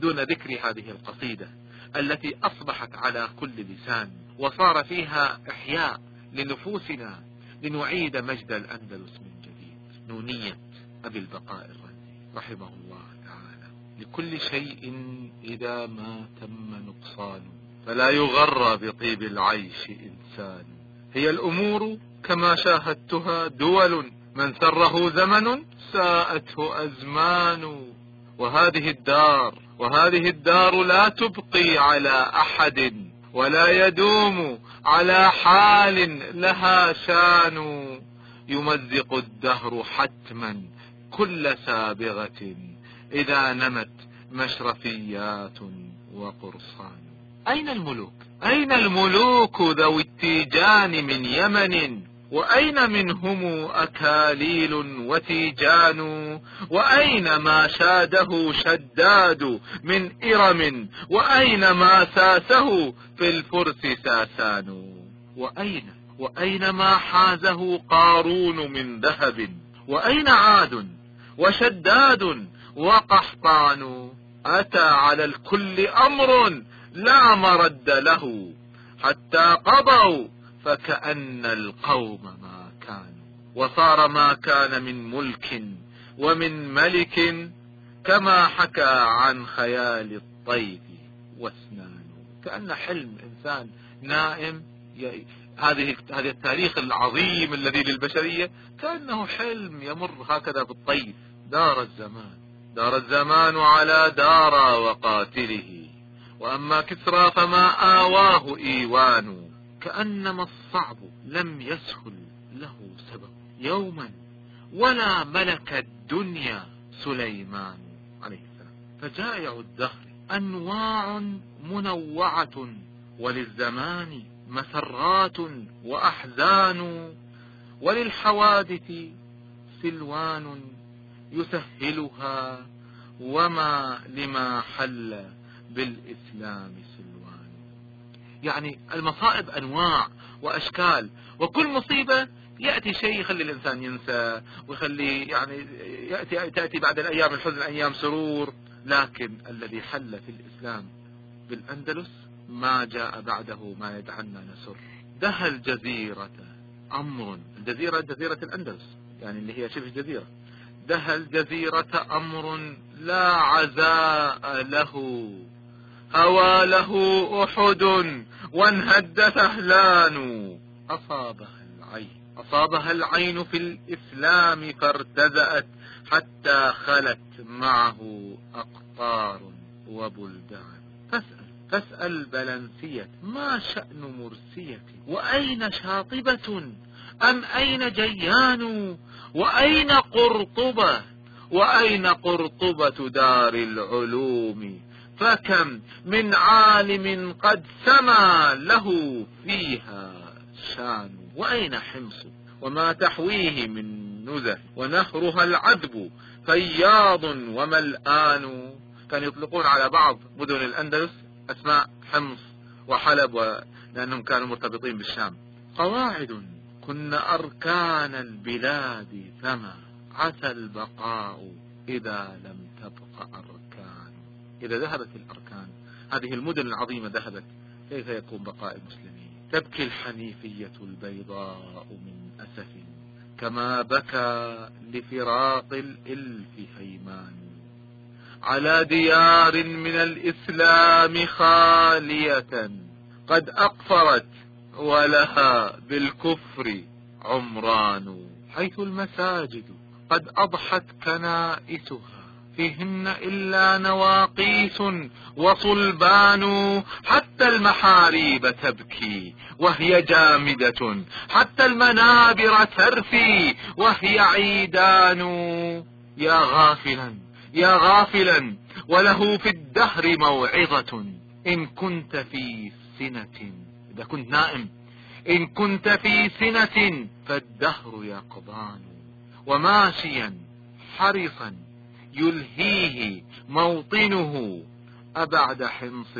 دون ذكر هذه القصيدة التي أصبحت على كل لسان وصار فيها إحياء لنفوسنا لنعيد مجد الأندلس من جديد. نونية أبي البقاء الرني رحمه الله تعالى. لكل شيء إذا ما تم نقصان فلا يغر بطيب العيش إنسان. هي الأمور كما شاهدتها دول من سره زمن ساءته أزمان. وهذه الدار وهذه الدار لا تبقي على أحد ولا يدوم على حال لها شان. يمزق الدهر حتما كل سابغة إذا نمت مشرفيات وقرصان. أين الملوك؟ أين الملوك ذوي التيجان من يمن؟ وأين منهم أكاليل وتيجان؟ وأين ما شاده شداد من إرم؟ وأين ما ساسه في الفرس ساسان؟ وأين وأين ما حازه قارون من ذهب؟ وأين عاد وشداد وقحطان؟ أتى على الكل أمر لا مرد له حتى قضوا فكأن القوم ما كانوا. وصار ما كان من ملك ومن ملك كما حكى عن خيال الطيف واسنان كأن حلم إنسان نائم. هذه هذا التاريخ العظيم الذي للبشرية كأنه حلم يمر هكذا بالطيف دار الزمان. دار الزمان على دار وقاتله. وأما كسرى فما آواه إيوان كأنما الصعب لم يسهل له سبب. يوما ولا ملك الدنيا سليمان عليه السلام. فجائع الدهر أنواع منوعة وللزمان مسرات وأحزان وللحوادث سلوان يسهلها وما لما حل بالإسلام سلوان. يعني المصائب أنواع وأشكال وكل مصيبة يأتي شيء يخلي الإنسان ينسى ويخلي يعني يأتي تأتي بعد الأيام الحزن أيام سرور. لكن الذي حل في الإسلام بالأندلس ما جاء بعده ما يجعلنا نسر. دهى الجزيرة أمر الجزيرة جزيرة الأندلس يعني اللي هي شبه جزيرة دهى الجزيرة أمر لا عزاء له. هوى له أحد وانهد ثهلان أصابها العين أصابها العين في الإسلام فارتزأت حتى خلت معه أقطار وبلدان. فاسأل فاسأل بلنسية ما شأن مرسية وأين شاطبة؟ أم أين جيان؟ وأين قرطبة؟ وأين قرطبة دار العلوم؟ فكم من عالم قد سما له فيها شان. وأين حمص؟ وما تحويه من نزه؟ ونهرها العذب فياض وملآن كان يطلقون على بعض مدن الأندلس أسماء حمص وحلب لأنهم كانوا مرتبطين بالشام. قواعد كن أركان البلاد فما عسى البقاء إذا لم تبق أركان إذا ذهبت الأركان هذه المدن العظيمة ذهبت كيف يكون بقاء المسلمين؟ تبكي الحنيفية البيضاء من أسف كما بكى لفراق الإلف هيمان. على ديار من الإسلام خالية قد أقفرت ولها بالكفر عمران حيث المساجد قد أضحت كنائسها. فيهن إلا نواقيس وصلبان حتى المحاريب تبكي وهي جامدة حتى المنابر ترثي وهي عيدان. يا غافلا يا غافلا وله في الدهر موعظة. إن كنت في سنة إذا كنت نائم إن كنت في سنة فالدهر يقضان. وماشيا حرصا يلهيه موطنه. أبعد حمص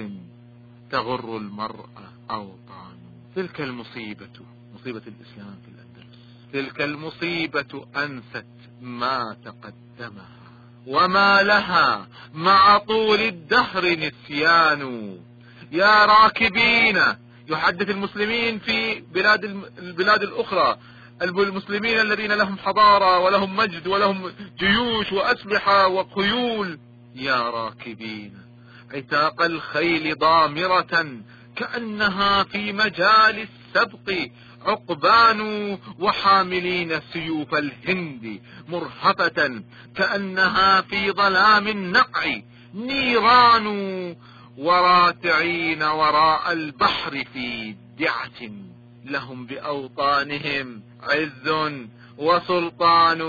تغر المرأة أوطان. تلك المصيبة مصيبة الإسلام في الأندلس. تلك المصيبة أنست ما تقدمها. وما لها مع طول الدهر نسيان. يا راكبين يحدث المسلمين في بلاد البلاد الأخرى. المسلمين الذين لهم حضارة ولهم مجد ولهم جيوش وأسلحة وخيول يا راكبين عتاق الخيل ضامرة كأنها في مجال السبق. عقبان وحاملين سيوف الهند مرهفة كأنها في ظلام النقع. نيران وراتعين وراء البحر في دعة. لهم بأوطانهم عز وسلطان.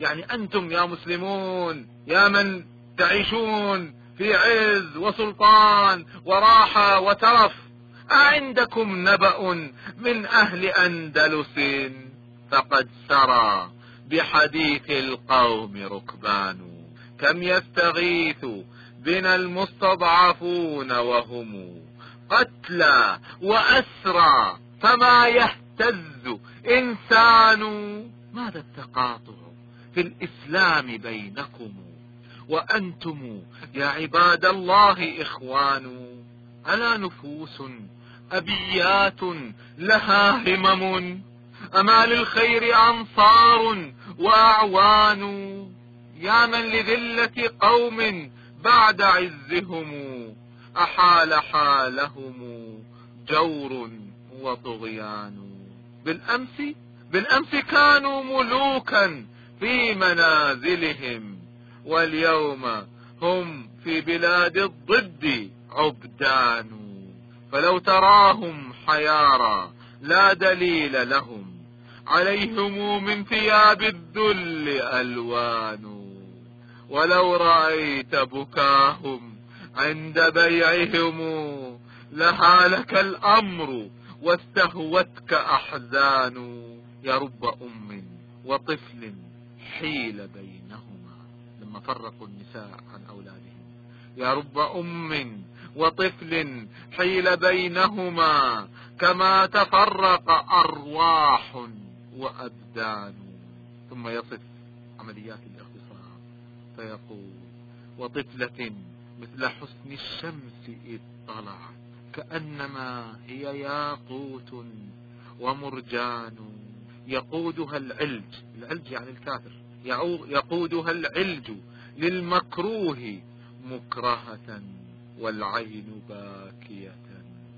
يعني أنتم يا مسلمون يا من تعيشون في عز وسلطان وراحة وترف. أعندكم نبأ من أهل أندلس فقد سرى بحديث القوم ركبان. كم يستغيث بنا المستضعفون وهم قتلى وأسرى. فما يهتز إنسان ماذا التقاطع في الإسلام بينكم وأنتم يا عباد الله إخوان ألا نفوس أبيات لها همم أما للخير أنصار وأعوان يا من لذلة قوم بعد عزهم أحال حالهم جور وطغيان. بالأمس بالأمس كانوا ملوكا في منازلهم واليوم هم في بلاد الضد عبدان. فلو تراهم حيارى لا دليل لهم عليهم من ثياب الذل ألوان. ولو رأيت بكاهم عند بيعهم لحالك الأمر واستهوتك أحزان يا رب أم وطفل حيل بينهما لما فرقوا النساء عن أولادهم. يا رب أم وطفل حيل بينهما كما تفرق أرواح وأبدان. ثم يصف عمليات الاختصار فيقول وطفلة مثل حسن الشمس إذ طلعت. كأنما هي ياقوت ومرجان يقودها العلج. العلج يعني الكافر. يقودها العلج للمكروه مكرهة والعين باكية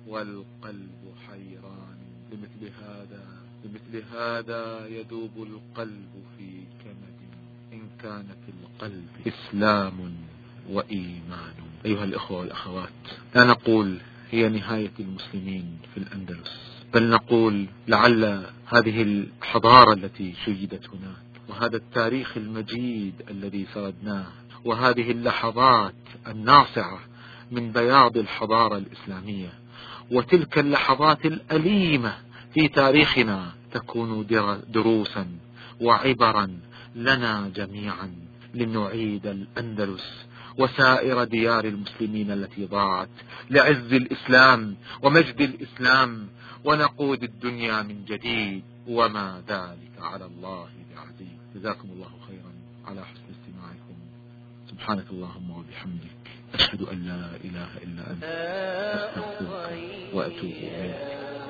والقلب حيران. لمثل هذا لمثل هذا يذوب القلب في كمد. إن كان في القلب إسلام وإيمان. أيها الإخوة والأخوات لا نقول هي نهاية المسلمين في الأندلس. بل نقول لعل هذه الحضارة التي شيدت هناك وهذا التاريخ المجيد الذي سردناه وهذه اللحظات الناصعة من بياض الحضارة الإسلامية وتلك اللحظات الأليمة في تاريخنا تكون دروسا وعبرا لنا جميعا لنعيد الأندلس وسائر ديار المسلمين التي ضاعت لعز الإسلام ومجد الإسلام ونقود الدنيا من جديد. وما ذلك على الله بعزيز. جزاكم الله خيرا على حسن استماعكم. سبحانك اللهم وبحمدك. أشهد أن لا إله إلا أنت. أستغفرك وأتوب إليك.